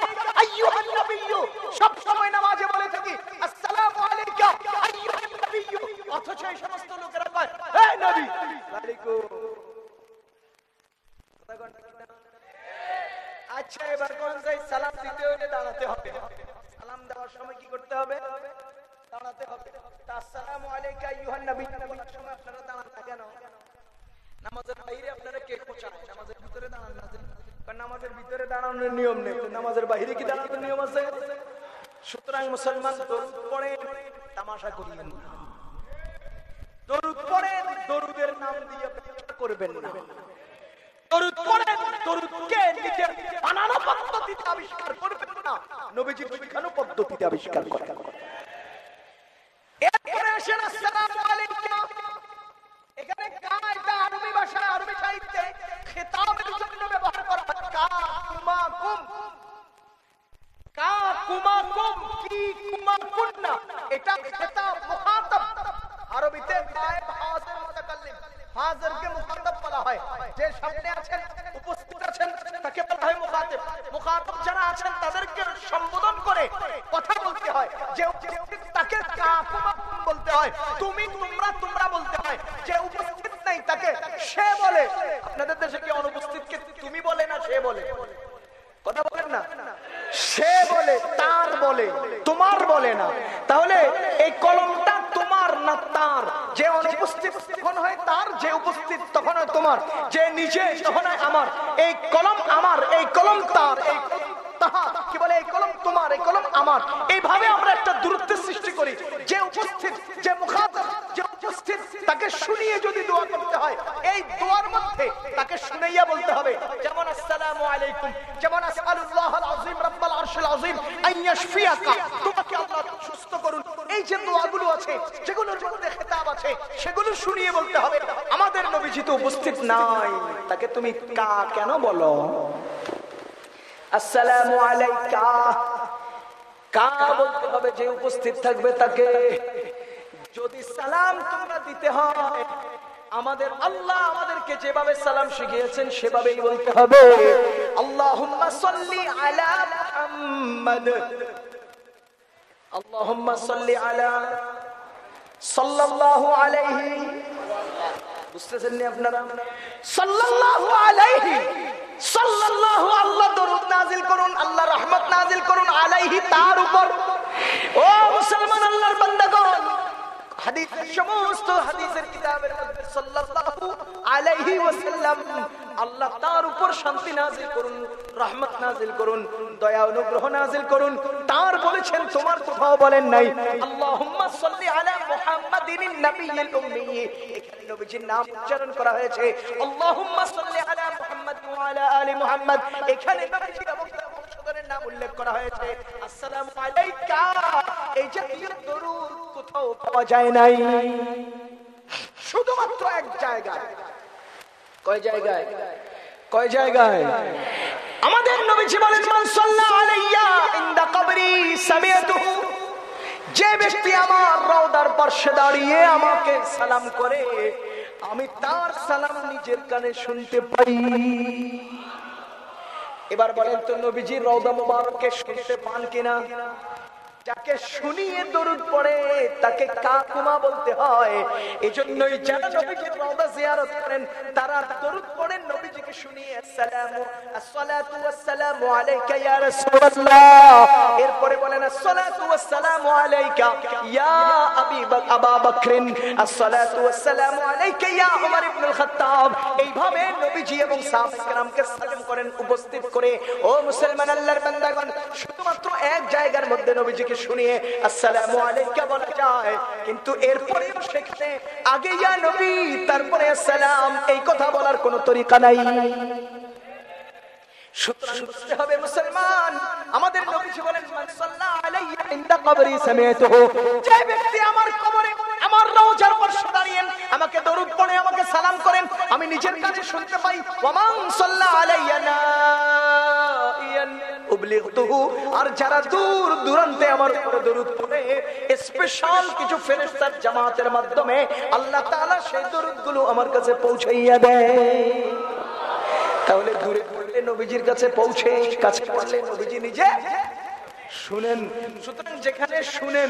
দিতে হলে দাঁড়াতে হবে। সালাম দেওয়ার সময় কি করতে হবে? দাঁড়াতে হবে। আসসালামু আলাইকা আইয়ুহান নবী। বলার সময় আপনারা দাঁড়ান কেন? নামাজের বাইরে আপনারা কে খোঁচান নামাজের ভিতরে দাঁড়ান নামাজের ভিতরে দাঁড়ানোর নিয়ম নেই। নামাজের বাইরে কি দাঁড়ানোর নিয়ম আছে? সুতরাং মুসলমান, দরুদ পড়ে দরুদের নাম দিয়ে করবেন না। দরুদ পড়েন দরুদকে নিজের বানানো পদ্ধতিতে আবিষ্কার করবেন না? নবীজির শিখানো পদ্ধতিতে আবিষ্কার করেন। এরপরে আসেন, আসসালামু আলাইকুম। এখানে কায়দা আরবি ভাষা আরবি সাহিত্যে খেতাবের জন্য ব্যবহার করা হয়। কা কুমা কুম কা কুমা কুম কি কুমা কুন্না এটা খেতাব মুখাতাব আরবিতে গায়েব হাজির মুতাকাল্লিম। হাজিরকে মুখাতাব বলা হয়। যে সামনে আছেন, উপস্থিত আছেন, তাকে বলা হয় মুখাতাব মুখাতাব যারা আছেন, তাদেরকে সম্বোধন করে কথা বলতে হয়। যে উপস্থিত, তাকে কা বলতে হয়। তুমি, তোমরা তোমরা বলতে হয়। যে উপস্থিত নেই, তাকে সে বলে। আপনাদের দেশে কি অনুপস্থিতকে তুমি বলে না, সে বলে? কথা বলেন না। সে বলে, তার বলে, তোমার বলে না। তাহলে এই কলমটা তোমার না তার? যে অনুপস্থিত তখন হয় তার, যে উপস্থিত তখন হয় তোমার। যে নিজে তখন হয় আমার। এই কলম আমার, এই কলম তার। এই কলম তাহার কি বলে, এই কলম তোমার, এই কলম আমার। এইভাবে আমরা একটা দূরত্বের সৃষ্টি করি। যে উপস্থিত, যে মুখাতব তাকে শুনিয়ে যদি হয়, এই দোয়ার মধ্যে তাকে শুনাইয়া বলতে হবে, যেমন আসসালামু আলাইকুম, যেমন আসআলুল্লাহ আল আযীম রাব্বাল আরশিল আযীম, আন ইয়াশফিয়াকা, তোমাকে আল্লাহ সুস্থ করুন। এই যে দোয়াগুলো আছে, যেগুলোর মধ্যে খেতাব আছে, সেগুলো শুনিয়ে বলতে হবে, আমাদের নবীজি উপস্থিত নাই, তাকে তুমি কা কেন বলো? আসসালামু আলাইকা। কা বলতে হবে যে উপস্থিত থাকবে তাকে? যদি সালাম তোমরা দিতে হয়, আমাদের আল্লাহ আমাদেরকে যেভাবে সালাম শিখিয়েছেন সেভাবেই বলতে হবে। আল্লাহুম্মা সাল্লি আলা মুহাম্মাদ। আল্লাহুম্মা সাল্লি আলা সাল্লাল্লাহু আলাইহি বুঝতেছেন নি আল্লাহ দরুদ নাজিল করুন, আল্লাহ রহমত নাজিল করুন আলাইহি তার উপর। ও আল্লাহর বান্দাগণ হাদিসের সমস্ত হাদিসের সাল্লাল্লাহু আলাইহি ওয়াসাল্লাম আল্লাহ তার উপর শান্তি নাজিল করুন। রহমত নাজিল করুন, দয়া অনুগ্রহ নাজিল করুন। তার বলেছেন, তোমার কোথাও বলেন নাই। আল্লাহুম্মা সাল্লি আলা মুহাম্মাদিন নবিয়্যিল উম্মি এখানে নবীজির নাম উচ্চারণ করা হয়েছে, আল্লাহুম্মা সাল্লি আলা মুহাম্মাদ ওয়া আলা আলি মুহাম্মাদ। এখানে নবীজির বংশধরের নাম উল্লেখ করা হয়েছে, আসসালামু আলাইকা। এই জাতীয় দরুদ কোথাও পাওয়া যায় নাই। শুধুমাত্র এক জায়গায়। কয় জায়গায়? কয় জায়গায়? আমাদের নবীজি বলেন, মান আলাইয়া ইনদা কবরি সামিয়াতুহু যে ব্যক্তি আমার রওদার পাশে দাঁড়িয়ে আমাকে সালাম করে, আমি তার সালাম নিজের কানে শুনতে পাই। এবার বলেন তো নবীজি রওদা মুবারককে শুনতে পান কিনা? যাকে শুনিয়ে দরুদ পড়ে, তাকে কাকুমা বলতে হয়। এই জন্যই যারা রওদা জিয়ারত করেন, তারা দরুদ পড়েন নবীজিকে শুনিয়ে, আসসালামু, আসসালাতু ওয়াসসালামু আলাইকা ইয়া রাসূলুল্লাহ। এরপরে বলেন, আসসালাতু ওয়াসসালামু আলাইকা ইয়া আবি আবা আসসালাতু ওয়াসসালামু আলাইকা ইয়া উমর ইবনে খাত্তাব। এইভাবে নবীজি এবং কেরামকে সালাম করেন, উপস্থিত করে, ও মুসলমান আল্লাহর বান্দাগণ, শুধুমাত্র এক জায়গার মধ্যে নবীজিকে শুনিয়ে আসসালামু আলাইকা বলা যায়। কিন্তু এরপরেও সেখানে আগে ইয়া নবী, তারপরে আসসালাম, এই কথা বলার কোনো তরিকা নাই। আমাকে দরুদ পড়ে, আমাকে সালাম করেন, আমি নিজের কাছে শুনতে পাই, ওয়া সাল্লা আলাইয়া উবলিগতুহু আর যারা দূর দূরান্তে আমার উপরে দরুদ পড়ে স্পেশাল কিছু ফেরেশতার জামাতের মাধ্যমে আল্লাহ সেই আমার কাছে পৌঁছাইয়া দেয়। তাহলে দূরে পড়লে নবীজির কাছে পৌঁছে, কাছে পড়লে নবীজি নিজে শুনেন। সুতরাং যেখানে শুনেন,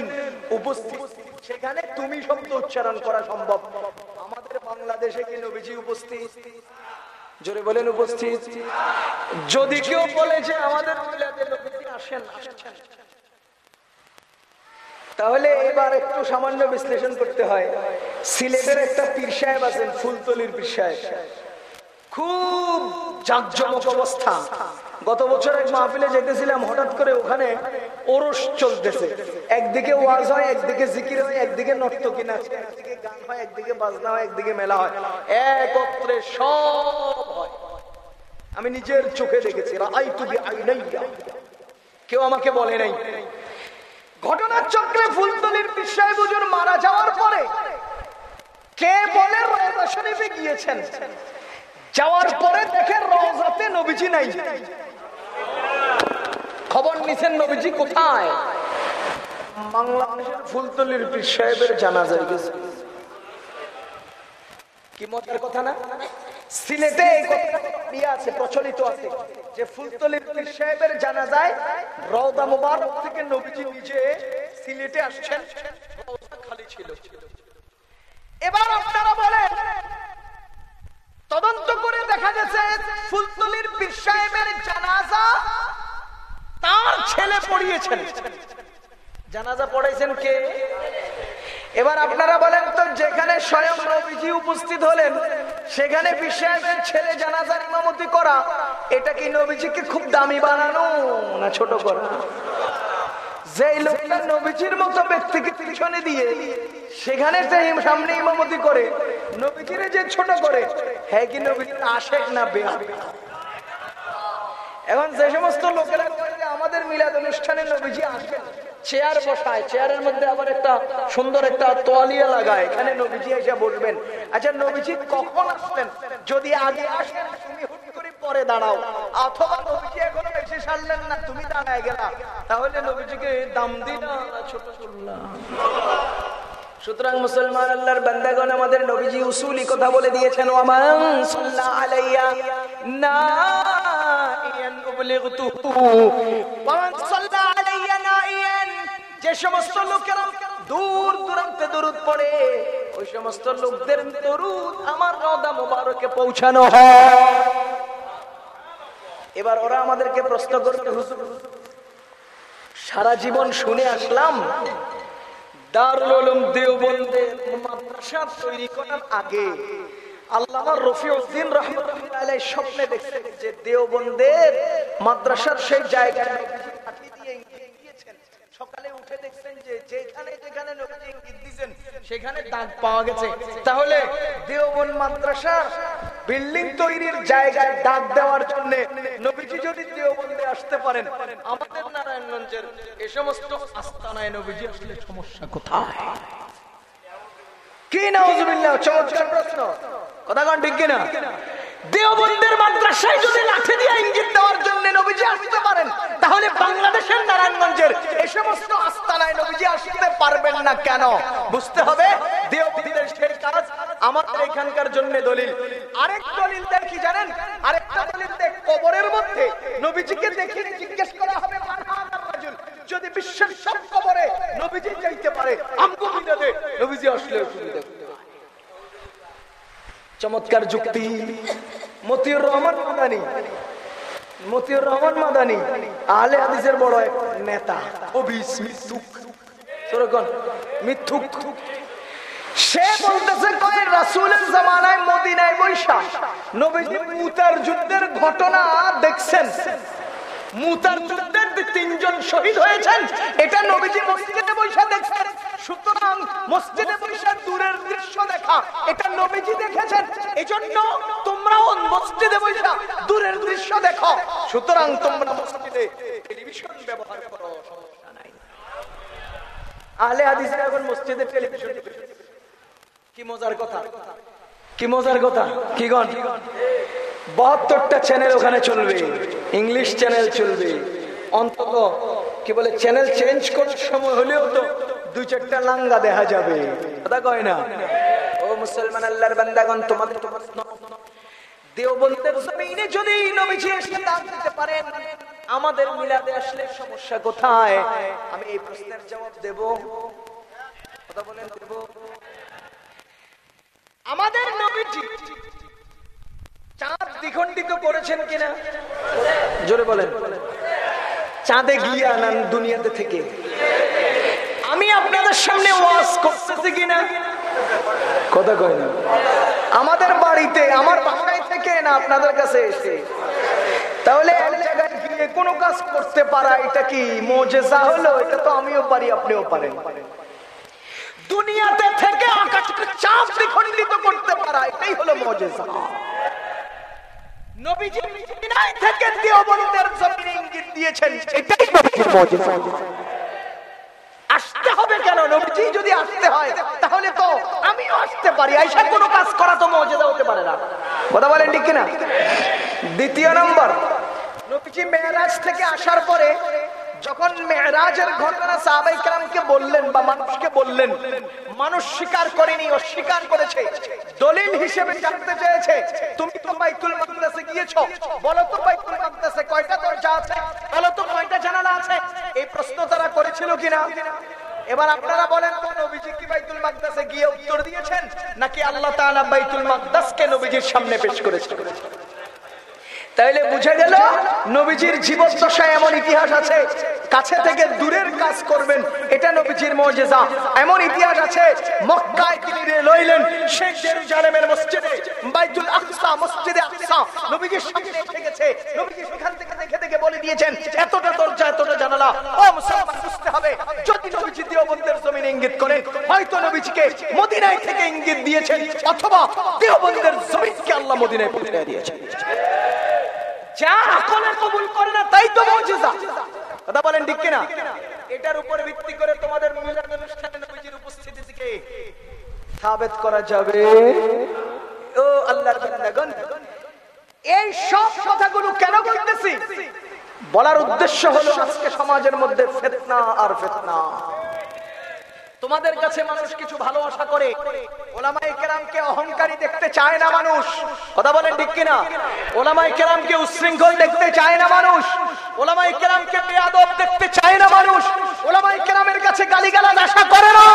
উপস্থিত, সেখানে তুমি শব্দ উচ্চারণ করা সম্ভব। আমাদের বাংলাদেশে কি নবীজি উপস্থিত? জোরে বলেন উপস্থিত। যদি কেউ বলে যে আমাদের আসেন। তাহলে এবার একটু সামান্য বিশ্লেষণ করতে হয়। সিলেটের একটা পীর সাহেব আছেন, ফুলতলির পীর সাহেব। খুব জাকজমক অবস্থা। গত বছর এক মাহফিলে যেতেছিলাম হঠাৎ করে ওখানে ওরস চলতেছে। একদিকে ওয়াজ হয়, একদিকে জিকির হয়, একদিকে নর্তকী নাচ একদিকে গান হয়, একদিকে বাজনা হয়, একদিকে মেলা হয়। একত্রে সব হয়। আমি নিজের চোখে দেখেছি। কেউ আমাকে বলে নাই। ঘটনার চক্রে ফুলতলির বিশ্বায় বুজুর মারা যাওয়ার পরে কে বলে রওজা শরীফে গিয়েছেন? যাওয়ার পরে দেখেন রওজাতে নবীজি নাই। খবর নিছেন নবীজি কোথায়? বাংলাদেশের ফুলতলির পীর সাহেবের জানাজায় গেছে। কি মজার কথা না? সিলেটে এই কথাটা ইয়ে আছে, প্রচলিত আছে, যে ফুলতলির পীর সাহেবের জানাজায় রওদা মুবারক থেকে নবীজি নিজে সিলেটে আসছেন। খালি ছিল। এবার আপনারা বলেন তদন্ত করে দেখা গেছে ফুলতলির পীর সাহেবের জানাজা তার ছেলে পড়িয়েছেন। জানাজা পড়াইছেন কে? এবার আপনারা বলেন তো, যেখানে স্বয়ং নবীজি উপস্থিত হলেন, সেখানে পীর ছেলে জানাজার ইমামতি করা, এটা কি নবীজিকে খুব দামি বানানো না ছোট করা? যে লোকটা নবীজির মতো ব্যক্তিকে পিছনে দিয়ে সেখানে সামনে ইমামতি করে নবীজিরে যে ছোট করে হ্যাঁ কি নবীজির আশেক না বেয়া এখন যে সমস্ত লোকেরা আমাদের মিলাদ অনুষ্ঠানে নবীজি আসবেন চেয়ার বসায়, চেয়ারের মধ্যে আবার একটা সুন্দর একটা তোয়ালিয়া লাগায়, এখানে নবীজি এসে বসবেন। আচ্ছা নবীজি কখন আসবেন? যদি আগে আসেন, তুমি হুট করে পরে দাঁড়াও। অথবা নবীজি এখনও এসে সারলেন না, তুমি দাঁড়ায় গেলা। তাহলে নবীজিকে দাম দিন ছোট করলাম সুতরাং মুসলমান আল্লাহর বান্দাগণ আমাদের নবীজি উসুলি কথা বলে দিয়েছেন, ওয়ামান সাল্লা আলাইয়া নাইয়ান যে সমস্ত লোকেরা দূর দূরান্তে দরুদ পড়ে, ওই সমস্ত লোকদের দরুদ আমার রওদা মোবারকে পৌঁছানো হয়। এবার ওরা আমাদেরকে প্রশ্ন করতে হুজুর, সারা জীবন শুনে আসলাম দারুল উলুম দেওবন্দের মাদ্রাসা তৈরি করার আগে আল্লামা রফিউদ্দিন রহমতুল্লাহ আলাইহি স্বপ্নে দেখছেন যে দেওবন্দের মাদ্রাসার সেই জায়গায়। সকালে উঠে দেখছেন যে যেখানে যেখানে নবীজি ইঙ্গিত দিয়েছেন, সেখানে দাগ পাওয়া গেছে। তাহলে দেওবন মাদ্রাসা বিল্ডিং তৈরির জায়গায় দাগ দেওয়ার জন্য নবীজি যদি দেওবন্দে আসতে পারেন, আমাদের নারায়ণগঞ্জের এ সমস্ত আস্তানায় নবীজি আসলে সমস্যা কোথায়? কি নাউজুবিল্লাহ চমৎকার প্রশ্ন। কথা কন ঠিক কিনা? দেওবন্দের মাদ্রাসায় যদি লাঠি দিয়ে ইঙ্গিত দেওয়ার জন্য নবীজি আসতে পারেন, তাহলে বাংলাদেশের নারায়ণগঞ্জের এই সমস্ত আস্তানায় নবীজি আসতে পারবেন না কেন বুঝতে হবে, দেওবন্দের সেই কাজ আমাদের এখানকার জন্য দলিল আরেক দলিল দেয় কি জানেন আরেকটা দলিল দেখ কবরের মধ্যে নবীজিকে দেখে জিজ্ঞেস করা হবে? যদি বিশ্বের সব কবরে নবীজি যাইতে পারে, আমগো বিদাদে নবীজি আসলে কোথায়? চমৎকার যুক্তি। মতিউর রহমান মাদানি। মতিউর রহমান মাদানি আলে হাদিসের বড় এক নেতা। কবি মিথুক সরকন মিথুক সে বলতেছে, কয়, রাসূলের জামানায় মদিনায় বৈশা। নবীজি মুতার যুদ্ধের ঘটনা দেখছেন। মুতার যুদ্ধের তিনজন শহীদ হয়েছেন। এটা নবীজি মসজিদে বৈশা দেখছেন। সুতরাং মসজিদে দূরের দৃশ্য দেখা। এটা নবীজি দেখেছেন। এজন্য তোমরাও মসজিদে দূরের দৃশ্য দেখো। সুতরাং তোমরা মসজিদে টেলিভিশন ব্যবহার করো, সমস্যা নাই। হাদিসরা এখন মসজিদে টেলিভিশন কি মজার কথা? কি মজার কথা? কি গণ? বাহাত্তরটা চ্যানেল ওখানে চলবে। ইংলিশ চ্যানেল চলবে। অন্তত, কি বলে চ্যানেল চেঞ্জ করার সময় হলেও তো দুই চারটা লাঙ্গা দেখা যাবে। কথা কয় না? ও মুসলমান আল্লাহর বান্দাগণ তোমাদের দেওবন্দের জমিনে যদি নবীজি এসে দান দিতে পারেন, আমাদের মিলাদে আসলে সমস্যা কোথায়? আমি এই প্রশ্নের জবাব দেব। কথা বলেন দেব আমাদের নবীজি চাঁদ দ্বিখণ্ডিত করেছেন কিনা? জোরে বলেন। চাঁদে গিয়ে আনান দুনিয়াতে থেকে। আমি আপনাদের সামনে ওয়াজ করতেছি কিনা? কথা কয় না। আমাদের বাড়িতে আমার বাসায় থেকে না আপনাদের কাছে এসে। তাহলে এক জায়গায় গিয়ে কোনো কাজ করতে পারা এটা কি মোজেজা হলো? এটা তো আমিও পারি আপনিও পারেন। দুনিয়াতে থেকে আকাশকে চাপ দ্বিখণ্ডিত করতে পারা এটাই হলো মোজেজা। নবীজি থেকে দেওবন্দের জমিনে ইঙ্গিত দিয়েছেন এটাই নবীজির মুজিজা। নবীজি যদি আসতে হয়, তাহলে তো আমিও আসতে পারি। আইসা কোনো কাজ করা তো মর্যাদা হতে পারে না। কথা বলেন ঠিক কিনা? দ্বিতীয় নম্বর, নবীজি মেয়েরাজ থেকে আসার পরে যখন মেয়েরাজের ঘটনা সাহাবাই কালামকে বললেন বা মানুষকে বললেন, মানুষ স্বীকার করেনি, অস্বীকার করেছে, দলিল হিসেবে জানতে চেয়েছে, তুমি তো বাইতুল মাকদাসে গিয়েছো, বলো তো বাইতুল মাকদাসে কয়টা দরজা আছে, বলো তো কয়টা জানালা আছে? এই প্রশ্ন তারা করেছিল কিনা? এবার আপনারা বলেন তো নবীজি কি বাইতুল মাকদাসে গিয়ে উত্তর দিয়েছেন? নাকি আল্লাহ তাআলা বাইতুল মাকদাসকে নবীজির সামনে পেশ করেছেন? তাইলে বুঝে গেল, নবীজির জীবদ্দশায় এমন ইতিহাস আছে কাছে থেকে দূরের কাজ করবেন। এটা নবীজির মজেজা। এমন ইতিহাস আছে, মক্কায় তিনি লইলেন শেখ জেরুজালেমের মসজিদে, বাইতুল আকসা মসজিদে আকসা। নবীজির সামনে গেছে। নবীজি সেখান থেকে দেখে দেখে বলে দিয়েছেন, এতটা দরজা, এতটা জানালা। ও মুসলমান, বুঝতে হবে, যদি নবীজি দেওবন্দের জমিন ইঙ্গিত করেন, হয়তো নবীজিকে মদিনায় থেকে ইঙ্গিত দিয়েছেন, অথবা দেওবন্দের জমিনকে আল্লাহ মদিনায় পৌঁছে দিয়েছেন। যা আকলে কবুল করে না, তাই তো মুজিজা। কথা বলেন ঠিক কিনা? এটার উপর ভিত্তি করে তোমাদের মিলাদ অনুষ্ঠানে নবীজির উপস্থিতি থেকে সাবেত করা যাবে। ও আল্লাহর বান্দাগণ, এই সব কথাগুলো কেন বলতেছি? বলার উদ্দেশ্য হলো আজকে সমাজের মধ্যে ফেতনা আর ফেতনা। তোমাদের কাছে মানুষ কিছু ভালো আশা করে। ওলামাই কেরামকে অহংকারী দেখতে চায় না মানুষ। কথা বলেন ঠিক কিনা? ওলামাই কেরামকে উশৃঙ্খল দেখতে চায় না মানুষ। ওলামাই কেরামকে বেয়াদব দেখতে চায় না মানুষ। ওলামাই কেরামের কাছে গালিগালাজ আশা করে না।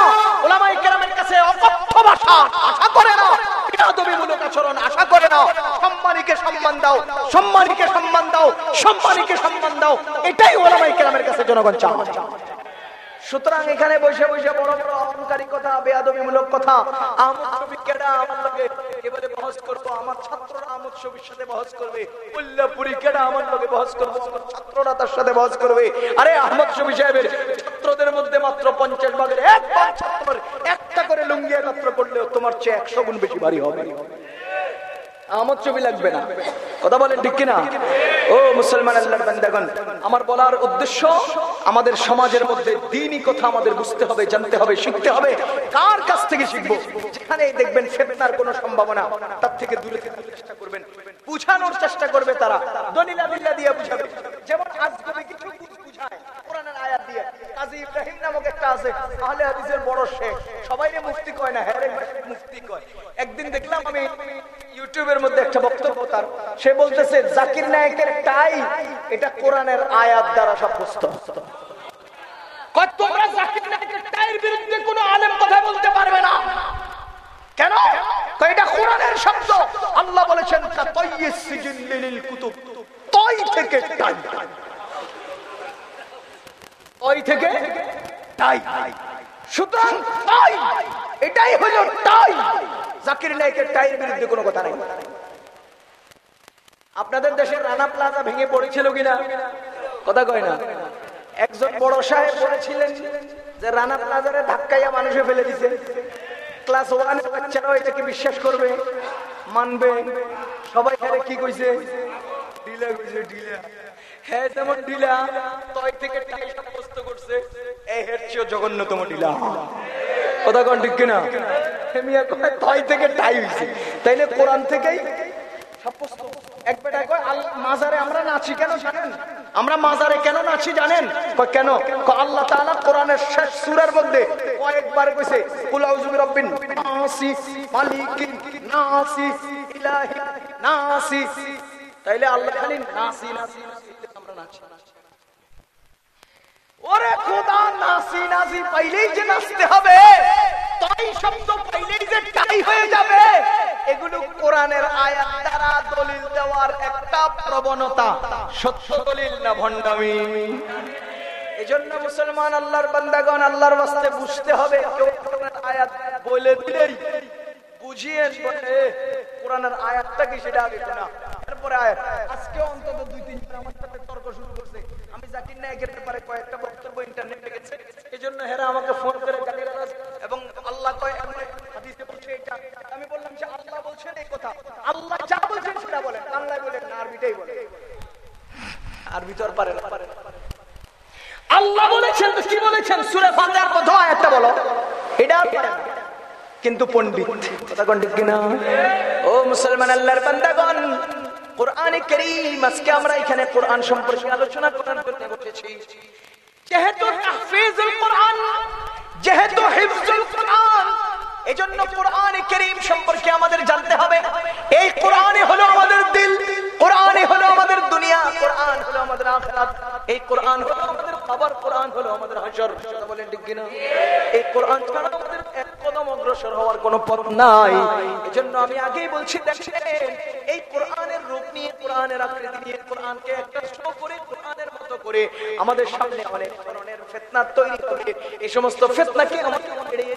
ওলামাই কেরামের কাছে অকথ্য ভাষা আশা করে না। বেয়াদবিমূলক আচরণ আশা করে না। সম্মানীকে সম্মান দাও, সম্মানীকে সম্মান দাও, সম্মানীকে সম্মান দাও। এটাই ওলামাই কেরামের কাছে জনগণ চায়। সুতরাং এখানে বসে বসে বড় বড় অহংকারী কথা, বেয়াদবিমূলক কথা কেডা আমার লগে? এবারে বহস করব, আমার ছাত্ররা আহমদ শফির সাথে বহস করবে। উল্লাপুরি কেডা আমার লগে বহস করব? ছাত্ররা তার সাথে বহস করবে। আরে আহমদ শফি সাহেবের ছাত্রদের মধ্যে মাত্র পঞ্চাশ ভাগের এক ভাগ ছাত্রের একটা করে লুঙ্গি একত্র করলেও তোমার চেয়ে একশো গুণ বেশি ভারী হবে। আমার ছবি লাগবে না। কথা বলেন ঠিক কিনা? ও মুসলমান আল্লাহর বান্দাগণ, আমার বলার উদ্দেশ্য আমাদের সমাজের মধ্যে দিনই কথা আমাদের বুঝতে হবে, জানতে হবে, শিখতে হবে। কার কাছ থেকে শিখব? যেখানে দেখবেন ফেতনার কোনো সম্ভাবনা, তার থেকে দূরে থাকার চেষ্টা করবেন। বুঝানোর চেষ্টা করবে তারা। দলিলা বিল্লা দিয়ে বুঝাবে। যেমন আজকে কিছু বুঝায়, কোরআনের আয়াত দিয়ে, কাজী ইব্রাহিম নামক একটা আছে, আহলে হাদিসের বড় শেখ। সবাই মুফতি কয় না? হ্যাঁ মুফতি কয়। একদিন দেখলাম আমি ইউটিউবের মধ্যে একটা বক্তব্য তার। সে বলতেছে জাকির নায়কের টাই এটা কোরআনের আয়াত দ্বারা সাব্যস্ত। তোমরা জাকির নায়কের টাইয়ের বিরুদ্ধে কোনো আলেম কথা বলতে পারবে না। কেন? এটা কোরআনের শব্দ। আল্লাহ বলেছেন কাতাইয়িস কুতুব। তই থেকে টাই। ওই থেকে তাই সুতরাং তাই, এটাই হলো তাই। জাকির নায়কের বিরুদ্ধে কোনো কথা নাই। আপনাদের দেশের রানা প্লাজা ভেঙে পড়েছিল কিনা? কথা কয় না। একজন বড় সাহেব বলেছিলেন যে রানা প্লাজারে ধাক্কাইয়া মানুষে ফেলে দিছে। ক্লাস ওয়ানের বাচ্চারাও এটাকে বিশ্বাস করবে, মানবে। সবাই কি কইছে? ডিলা কইছে ডিলা ঠিক তয় থেকে তাইলে কোরআন মাজারে আমরা নাচি কেন জানেন? আমরা মাজারে কেন নাচি জানেন? কেন? আল্লাহ তাআলা কোরআনের শেষ সূরার মধ্যে কয়েকবার কইছে ইলাহি তাইলে আল্লাহ খালি নাসি নাসি। আমরা নাচি ওরে খোদা, নাসি নাসি পাইলেই যে নাচতে হবে। তাই শব্দ পাইলেই যে তাই হয়ে যাবে। এগুলো কোরআনের আয়াত দ্বারা দলিল দেওয়ার একটা প্রবণতা। সত্য দলিল না ভণ্ডামি? এজন্য মুসলমান আল্লাহর বান্দাগণ আল্লাহর বাস্তে বুঝতে হবে, কেউ কোরআনের আয়াত বলে দিলেই বুঝিয়ে কোরআনের আয়াতটা কি সেটা আগে শোনা। এরপরে আয়াত, আজকে অন্তত দুই তিনজন আমার সাথে তর্ক শুরু করছে আমি ব্যাপারে কয়েকটা বক্তব্য ইন্টারনেটে গেছে। এই জন্য হেরা আমাকে ফোন করে এবং আল্লাহ আমি বললাম যে আল্লাহ বলছেন এই কথা। আল্লাহ যা বলছেন সেটা বলেন। বলেন আরবিটাই আরবি পারে না। আল্লাহ বলেছেন বলেছেন? সুরে বলো। এটা। কিন্তু পণ্ডিত, কথা কিনা? ও মুসলমান আল্লাহর বান্দাগণ কোরআনে কারীম, আজকে আমরা এখানে কোরআন সম্পর্কে আলোচনা করার করতে বসেছি। যেহেতু তাহফিজুল কোরআন, যেহেতু হিফজুল কোরআন এজন্য কোরআনে কারীম সম্পর্কে আমাদের জানতে হবে। এই কোরআনে হলো আমাদের দিল কোরআনে হলো আমাদের দুনিয়া, কোরআন হলো আমাদের আখিরাত। এই কোরআন হলো আমাদের খবর কোরআন হলো আমাদের হাশর। কথা বলেন ঠিক কিনা? এই কোরআন ছাড়া আমাদের এক কদম অগ্রসর হওয়ার কোনো পথ নাই। এজন্য আমি আগেই বলছি, দেখেন, এই কোরআনের রূপ নিয়ে, কোরআনের আকৃতি নিয়ে, কোরআনকে একটা শো করে, কোরআনের মতো করে আমাদের সামনে অনেক ধরনের ফিতনা তৈরি করে, এই সমস্ত ফিতনাকে আমাদের এড়িয়ে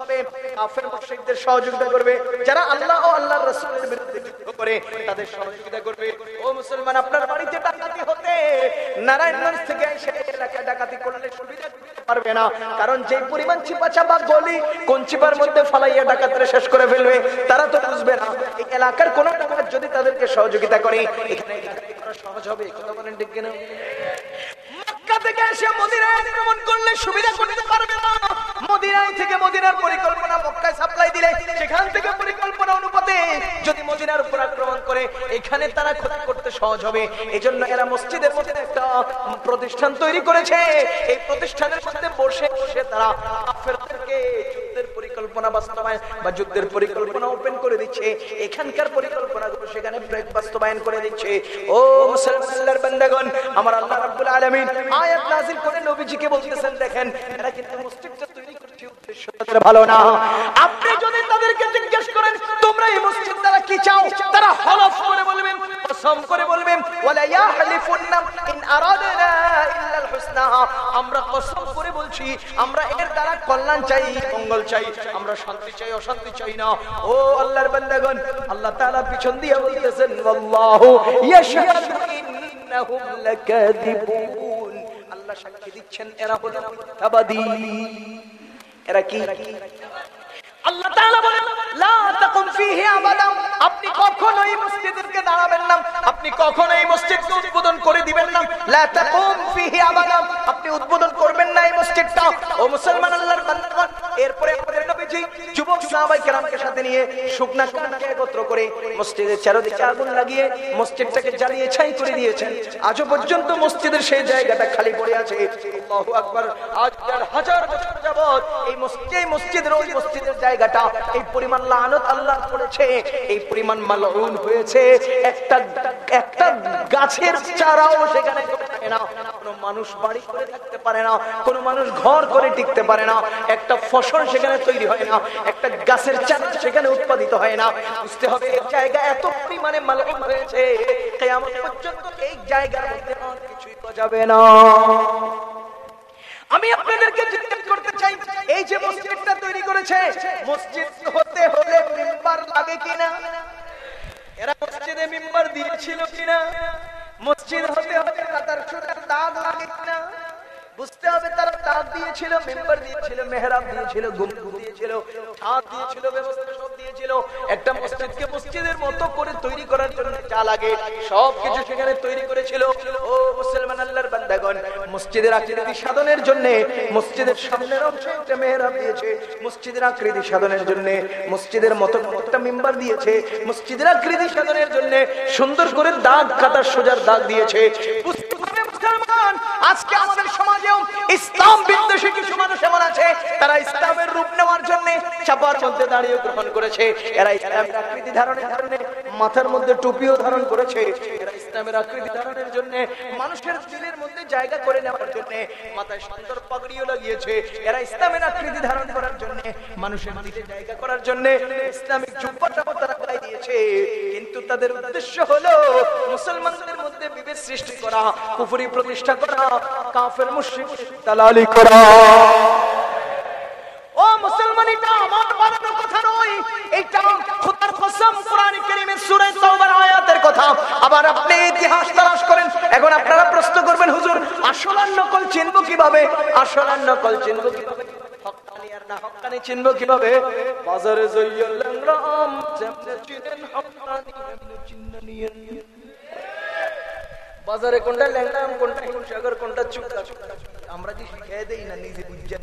হবে, কাফের মুশরিকদের সহযোগিতা করবে। যারা আল্লাহ ও আল্লাহর রাসূলের বিরুদ্ধে যুদ্ধ করে, তাদের সহযোগিতা করবে। ও মুসলমান, আপনার বাড়িতে ডাকাতি হতে নারায়ণগঞ্জ থেকে এসে ডাকাতি করলে সুবিধা পারবে না। কারণ যে পরিমাণ চিপা চাপা গলি কোন চিপার মধ্যে ফালাইয়া ডাকাতরে শেষ করে ফেলবে, তারা তো বুঝবে না। এই এলাকার কোন ডাকাত যদি তাদেরকে সহযোগিতা করে, এখানে সহজ হবে? কথা বলেন ঠিক কিনা? মক্কা থেকে এসে মদিনায় আক্রমণ করলে সুবিধা করতে পারবে না। মদিনায় থেকে মদিনার পরিকল্পনা মক্কায় সাপ্লাই দিলে, সেখান থেকে পরিকল্পনা অনুপাতে যদি মদিনার উপর আক্রমণ করে, এখানে তারা ক্ষতি করতে সহজ হবে। এজন্য এরা মসজিদের মধ্যে একটা প্রতিষ্ঠান তৈরি করেছে। এই প্রতিষ্ঠানের মধ্যে বসে বসে তারা কাফেরদেরকে যুদ্ধের পরিকল্পনা বাস্তবায়ন বা যুদ্ধের পরিকল্পনা ওপেন করে দিচ্ছে। এখানকার পরিকল্পনাগুলো সেখানে বাস্তবায়ন করে দিচ্ছে। ও মুসলমানের বান্দাগণ, আমার আল্লাহ রাব্বুল আলামিন আয়াত নাযিল করে নবীজিকে বলতেছেন, দেখেন, এরা কিন্তু মসজিদটা তৈরি উদ্দেশ্য তাদের ভালো না। আপনি যদি তাদেরকে জিজ্ঞেস করেন, তোমরা এই মসজিদ দ্বারা কি চাও? তারা হলফ করে বলবেন, কসম করে বলবেন, ওয়ালা ইয়াহলিফুন্না ইন আরাদনা ইল্লাল হুসনা। আমরা কসম করে বলছি, আমরা এর দ্বারা কল্যাণ চাই, মঙ্গল চাই, আমরা শান্তি চাই, অশান্তি চাই না। ও আল্লাহর বান্দাগণ, আল্লাহ তাআলা পিছন দিয়ে বলতেছেন আল্লাহু ইয়াশহাদু ইন্নাহুম লাকাযিবুন। আল্লাহ সাক্ষী দিচ্ছেন, এরা হলো মিথ্যাবাদী। এরা কি আল্লাহ তাআলা বলেন, লা তাকুম ফিহি আবাদা আপনি কখনোই মসজিদকে দাঁড়াবেন না। আপনি কখনোই মসজিদকে উদ্বোধন করে দিবেন না। লা তাকুম ফিহি আবাদা আপনি উদ্বোধন করবেন না এই মসজিদটা। ও মুসলমান আল্লাহর বান্দাগণ এরপরে আমাদের নবীজি যুবক সাহাবাই কেরামকে সাথে নিয়ে শুকনা কাঠকে একত্র করে মসজিদের চারদিকে আগুন লাগিয়ে মসজিদটাকে জ্বালিয়ে ছাই করে দিয়েছেন। আজও পর্যন্ত মসজিদের সেই জায়গাটা খালি পড়ে আছে। আল্লাহু আকবার। আজ হাজার বছর যাবত এই মসজিদ মসজিদের ওই মসজিদের জায়গাটা, এই পরিমাণ লানত আল্লাহ করেছে, এই পরিমাণ মালউন হয়েছে, একটা একটা গাছের চারাও সেখানে মানুষ বাড়ি করে না, কোনো মানুষ ঘর করে টিকতে পারে না, একটা ফসল সেখানে তৈরি হয় না, একটা গাছের চারা সেখানে উৎপাদিত হয় না। বুঝতে হবে জায়গা এত পরিমাণে মালউন হয়েছে পর্যন্ত এই জায়গার মধ্যে কিছুই পাওয়া যাবে না। আপনাদেরকে জিজ্ঞেস করতে চাই, এই যে মসজিদটা তৈরি করেছে, মসজিদ হতে হলে মেম্বার লাগে কিনা? এরা মসজিদে মেম্বার দিয়েছিল কিনা? মসজিদ হতে হবে কাতার সুতার দাগ লাগে কিনা? বুঝতে হবে তারা তাক দিয়েছিল, মেম্বার দিয়েছিল, মেহরাব দিয়েছিল গুমরু দিয়েছিল, ছাদ দিয়েছিল, ব্যবস্থা সব দিয়েছিল। একটা মসজিদকে মসজিদের মতো করে তৈরি করার জন্য যা লাগে, সব কিছু সেখানে তৈরি করেছিল। ও মুসলমান আল্লাহর বান্দাগণ, মসজিদের আকৃতি সাধনের জন্য, মসজিদের সামনের অংশে একটা মেহরাব দিয়েছে। মসজিদের আকৃতি সাধনের জন্য, মসজিদের মতো একটা মেম্বার দিয়েছে। মসজিদের আকৃতি সাধনের জন্য সুন্দর করে দাগ কাটার সোজার দাগ দিয়েছে। মুসলমান। আজকে আমাদের সমাজেও ইসলাম বিদ্বেষী কিছু মানুষ এমন আছে, তারা ইসলামের রূপ নেওয়ার জন্য চাপার মধ্যে দাঁড়িয়ে গ্রহণ করেছে। এরা ইসলামের আকৃতি ধারণের কারণে মাথার মধ্যে টুপিও ধারণ করেছে। ইসলামের আকৃতি ধারণের জন্য, মানুষের দিলের মধ্যে জায়গা করে নেওয়ার জন্য, মাথায় সুন্দর পাগড়িও লাগিয়েছে। এরা ইসলামের আকৃতি ধারণ করার জন্য, মানুষের দিলে জায়গা করার জন্য ইসলামিক জুব্বাটাও তারা গায়ে দিয়েছে। কিন্তু তাদের উদ্দেশ্য হলো মুসলমানদের মধ্যে বিভেদ সৃষ্টি করা, কুফরি প্রতিষ্ঠা করা, কাফের মুশরিক দালালি করা। ও মুসলমান, এটা আমার বানানো কথা নয়। এটা খোদার কসম, কোরআন কারীমের সূরা তাওবার আয়াতের কথা। আবার আপনি ইতিহাস তালাশ করেন, এখন আপনারা প্রশ্ন করবেন, হুজুর, আসল আর নকল চিনব কীভাবে? আসল আর নকল কীভাবে? বাজারে কোনটা কোনটা কোনটা আমরা কি শিখাই দেই না, নিজে বুঝছেন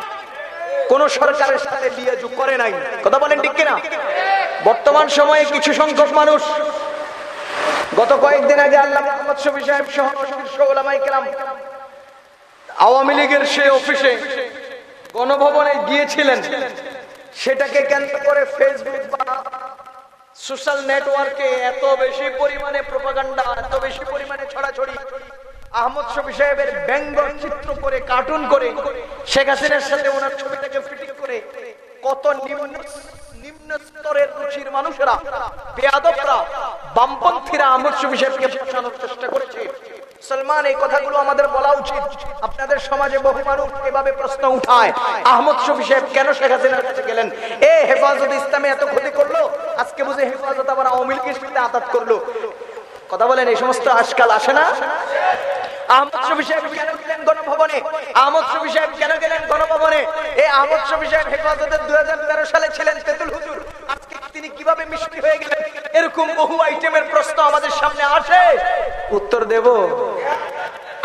কোন সরকারের সাথে লিয়াজু করে নাই। কথা বলেন ঠিক কিনা? বর্তমান সময়ে কিছু সংখ্যক মানুষ গত কয়েকদিন আগে আল্লাহ মোহাম্মদ শফি সাহেব সহ আওয়ামী লীগের সে অফিসে গণভবনে গিয়েছিলেন। সেটাকে কেন্দ্র করে ফেসবুক বা সোশ্যাল নেটওয়ার্কে এত বেশি পরিমাণে প্রপাগান্ডা এত বেশি পরিমাণে ছড়াছড়ি আহমদ শফি সাহেবের ব্যঙ্গ চিত্র করে কার্টুন করে, শেখ হাসিনার সাথে ওনার ছবিটাকে ফিটিং করে, কত নিম্ন নিম্ন স্তরের রুচির মানুষেরা, বেয়াদবরা, বামপন্থীরা আহমদ শফি সাহেবকে বসানোর চেষ্টা করেছে। সলমান, এই কথাগুলো আমাদের বলা উচিত। আপনাদের সমাজে বহু মানুষ এভাবে প্রশ্ন উঠায়, আহমদ শফি সাহেব কেন শেখ হাসিনার কাছে গেলেন? এ হেফাজত ইসলামে এত ক্ষতি করল? আজকে বুঝে হেফাজত আবার আওয়ামী লীগের সাথে আঘাত করল? কথা বলেন, এই সমস্ত আজকাল আসে না? উত্তর দেব।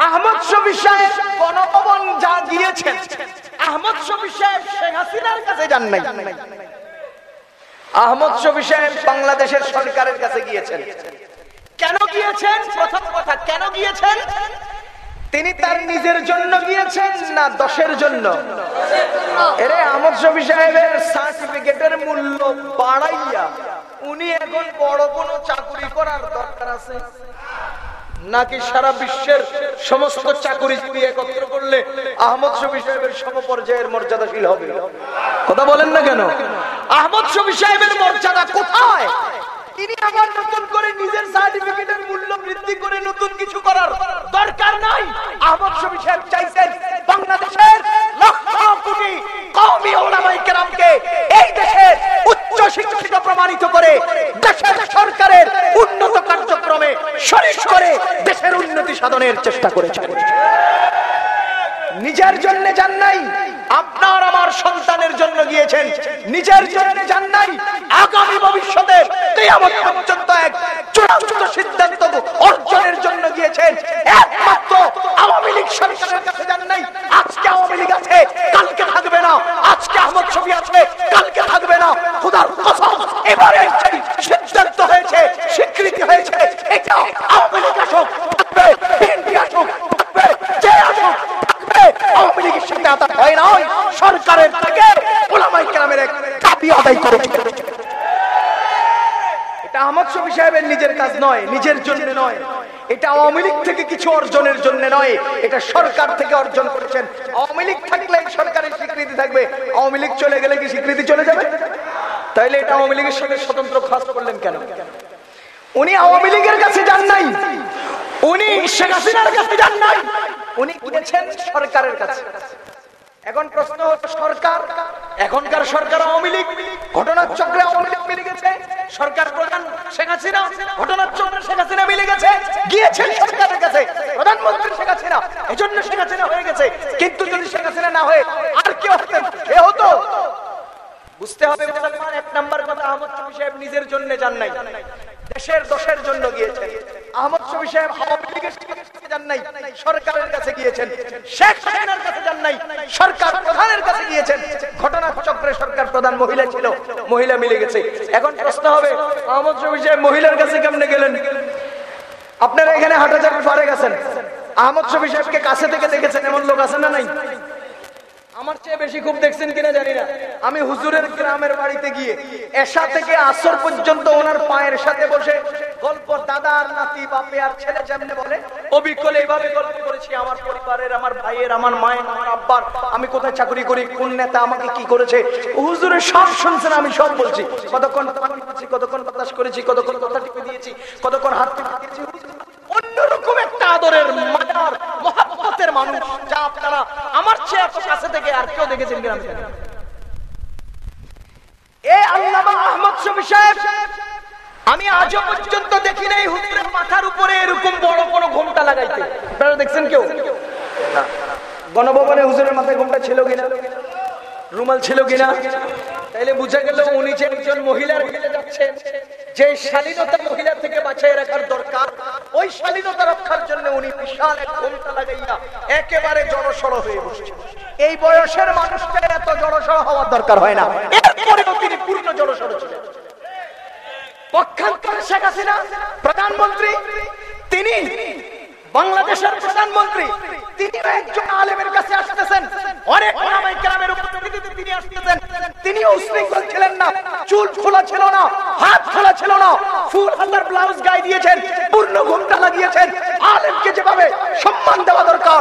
আহমদ শফি সাহেব গণভবন যা গিয়েছেন আহমদ শফি সাহেব শেখ হাসিনার কাছে যান নাই। আহমদ শফি সাহেব বাংলাদেশের সরকারের কাছে গিয়েছেন। কেন গিয়েছেন? প্রথম কথা, কেন গিয়েছেন? তিনি তার নিজের জন্য গিয়েছেন না দশের জন্য? এরে আহমদ শফি সাহেবের সার্টিফিকেটের মূল্য বাড়াইয়া উনি এখন বড় কোনো চাকরি করার দরকার আছে? নাকি সারা বিশ্বের সমস্ত চাকরিজীবী একত্র করলে আহমদ শফি সাহেবের সমপর্যায়ের মর্যাদাশীল হবে? কথা বলেন না কেন? আহমদ শফি সাহেবের মর্যাদা কোথায়? তিনি আবার নতুন করে নিজের সার্টিফিকেটের মূল্য বৃদ্ধি করে নতুন কিছু করার দরকার নাই। আহমদ শফি সাহেব চাইছেন বাংলাদেশের লক্ষ কোটি কওমি ওলামায়ে কেরামকে এই দেশের উচ্চ শিক্ষিত প্রমাণিত করে দেশের সরকারের উন্নত কার্যক্রমে শরীর করে দেশের উন্নতি সাধনের চেষ্টা করেছেন। নিজের জন্য যান নাই আপনার আমার সন্তানের জন্য গিয়েছেন। নিজের জন্য যান নাই। আগামী ভবিষ্যতে পর্যন্ত এক চূড়ান্ত সিদ্ধান্ত অর্জনের জন্য গিয়েছেন একমাত্র আওয়ামী লীগ সরকারের কাছে যান নাই আজকে আওয়ামী লীগ আছে কালকে থাকবে না আজকে আহমদ শফি আছে কালকে থাকবে না খোদার কসম এবারে সিদ্ধান্ত হয়েছে স্বীকৃতি হয়েছে এটা আওয়ামী লীগ আসুক থাকবে বিএনপি আসুক থাকবে যে আসুক থাকবে আওয়ামী লীগের সাথে আতাত হয় নয় সরকারের থেকে ওলামাই কেরামের এক দাবি আদায় করেছে নিজের কাজ নয়, নিজের জন্য নয়। এটা আওয়ামী লীগ থেকে কিছু অর্জনের জন্য নয়, এটা সরকার থেকে অর্জন করেছেন। আওয়ামী লীগ থাকলে সরকারের স্বীকৃতি থাকবে। আওয়ামী লীগ চলে গেলে কি স্বীকৃতি চলে যাবে? তাইলে এটা আওয়ামী লীগের সঙ্গে স্বতন্ত্র খাস করলেন কেন? উনি আওয়ামী লীগের কাছে যান নাই। উনি শেখ হাসিনার কাছে যান নাই। উনি গিয়েছেন সরকারের কাছে। এখন প্রশ্ন হচ্ছে, সরকার? এখনকার সরকার আওয়ামী লীগ? ঘটনার চক্রে আওয়ামী লীগ মিলে গেছে? সরকার শেখ হাসিনা সরকারের কাছে। প্রধানমন্ত্রী শেখ সাহেব নিজের জন্য যান নাই। দেশের দোষের জন্য গিয়েছেন। আহমদ শফি সাহেব যান নাই, সরকারের কাছে গিয়েছেন। শেখ হাসিনার কাছে যান নাই, সরকার প্রধানের কাছে গিয়েছেন। ঘটনা প্রধান মহিলা ছিল, মহিলা মিলে গেছে। এখন প্রশ্ন হবে, আহমদ শফি মহিলার কাছে কেমনে গেলেন? আপনারা এখানে হাটাচারের পারে গেছেন। আহমদ শফি সাহেবকে কাছে থেকে দেখেছেন, এমন লোক আছে না নাই? আমার চেয়ে বেশি খুব দেখছেন কিনা জানি না। আমি হুজুরের গ্রামের বাড়িতে গিয়ে এসা থেকে আসর পর্যন্ত ওনার পায়ের সাথে বসে গল্প দাদা আর নাতি, বাপে আর ছেলে যেমনে বলে, অবিকল এইভাবে গল্প করেছি। আমার পরিবারের, আমার ভাইয়ের, আমার মায়ের, আমার আব্বার। আমি কোথায় চাকরি করি, কোন নেতা আমাকে কি করেছে? হুজুরের সব শুনছেন, আমি সব বলছি। কতক্ষণ কতক্ষণ বাতাস করেছি, কতক্ষণ কথা টিপে দিয়েছি, কতক্ষণ হাত টিপে দিয়েছি। অন্যরকম একটা আদরের মাজার মহাব্বতের মানুষ, যা আপনারা আমার চেয়ে এত কাছে থেকে আর কেউ দেখেছেন আমি এ আল্লামা আহমদ শফি সাহেব, আমি আজও পর্যন্ত দেখি নাই হুজুরের মাথার উপরে এরকম বড় কোনো ঘোমটা লাগাইতে। আপনারা দেখছেন কেউ? না। গণভবনে হুজুরের মাথায় ঘোমটা ছিল কিনা? রুমাল ছিল কিনা? তাইলে বুঝা গেল উনি যে একজন মহিলার দিকে যাচ্ছেন যে শালীনতা মহিলা থেকে বাঁচাই রাখার দরকার, ওই শালীনতা রক্ষার জন্য উনি বিশাল এক ঘোমটা লাগাইয়া একেবারে জড়সড় হয়ে বসছেন এই বয়সের মানুষটা এত জড়সড় হওয়ার দরকার হয় না। এরপরেও তিনি পূর্ণ জড়সড় ছিলেন। শেখ হাসিনা, প্রধানমন্ত্রী, তিনি বাংলাদেশের প্রধানমন্ত্রী, তিনি একজন আলেমের কাছে আসতেছেন। অনেক ওলামায়ে কেরামের উপস্থিতিতে তিনি আসতেছেন। তিনি উশৃঙ্খল ছিলেন না। চুল খোলা ছিল না, হাত খোলা ছিল না। ফুল হাতার ব্লাউজ গায়ে দিয়েছেন, পূর্ণ ঘুমটা লাগিয়েছেন। আলেমকে যেভাবে সম্মান দেওয়া দরকার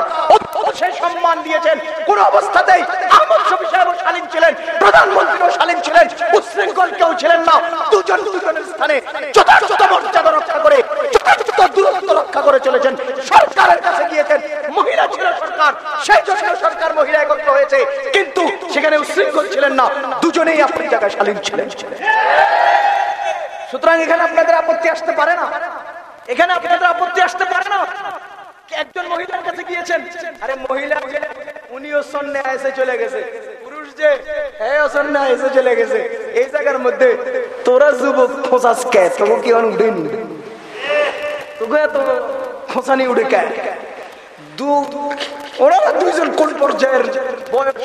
সেই সম্মান দিয়েছেন। কোন অবস্থাতেই আহমদ শফি সাহেব শালীন ছিলেন, প্রধানমন্ত্রীও শালীন ছিলেন, উশৃঙ্খল কেউ ছিলেন না। দুজন দুজনের স্থানে যথাযথ মর্যাদা রক্ষা করে, যথাযথ দূরত্ব রক্ষা করে চলেছেন। সরকারের কাছে গিয়েছেন। মহিলা ছিল সরকার, সেই জন্য সরকার মহিলা একত্র হয়েছে। কিন্তু সেখানে উশৃঙ্খল ছিলেন না, দুজনেই আপনি জায়গায় শালীন ছিলেন। সুতরাং এখানে আপনাদের আপত্তি আসতে পারে না। এখানে আপনাদের আপত্তি আসতে পারে না। একজন মহিলার কাছে গিয়েছেন? আরে মহিলা, উনিও সন্নে এসে চলে গেছে। পুরুষ যে হ্যাঁ সন্নে এসে চলে গেছে। এই জায়গার মধ্যে তোরা যুবক খোঁচাস কে? তোকে কি অনেক দিন তোকে এত খোঁচানি উঠে কে দু ওরা দুইজন কোন পর্যায়ের বয়স?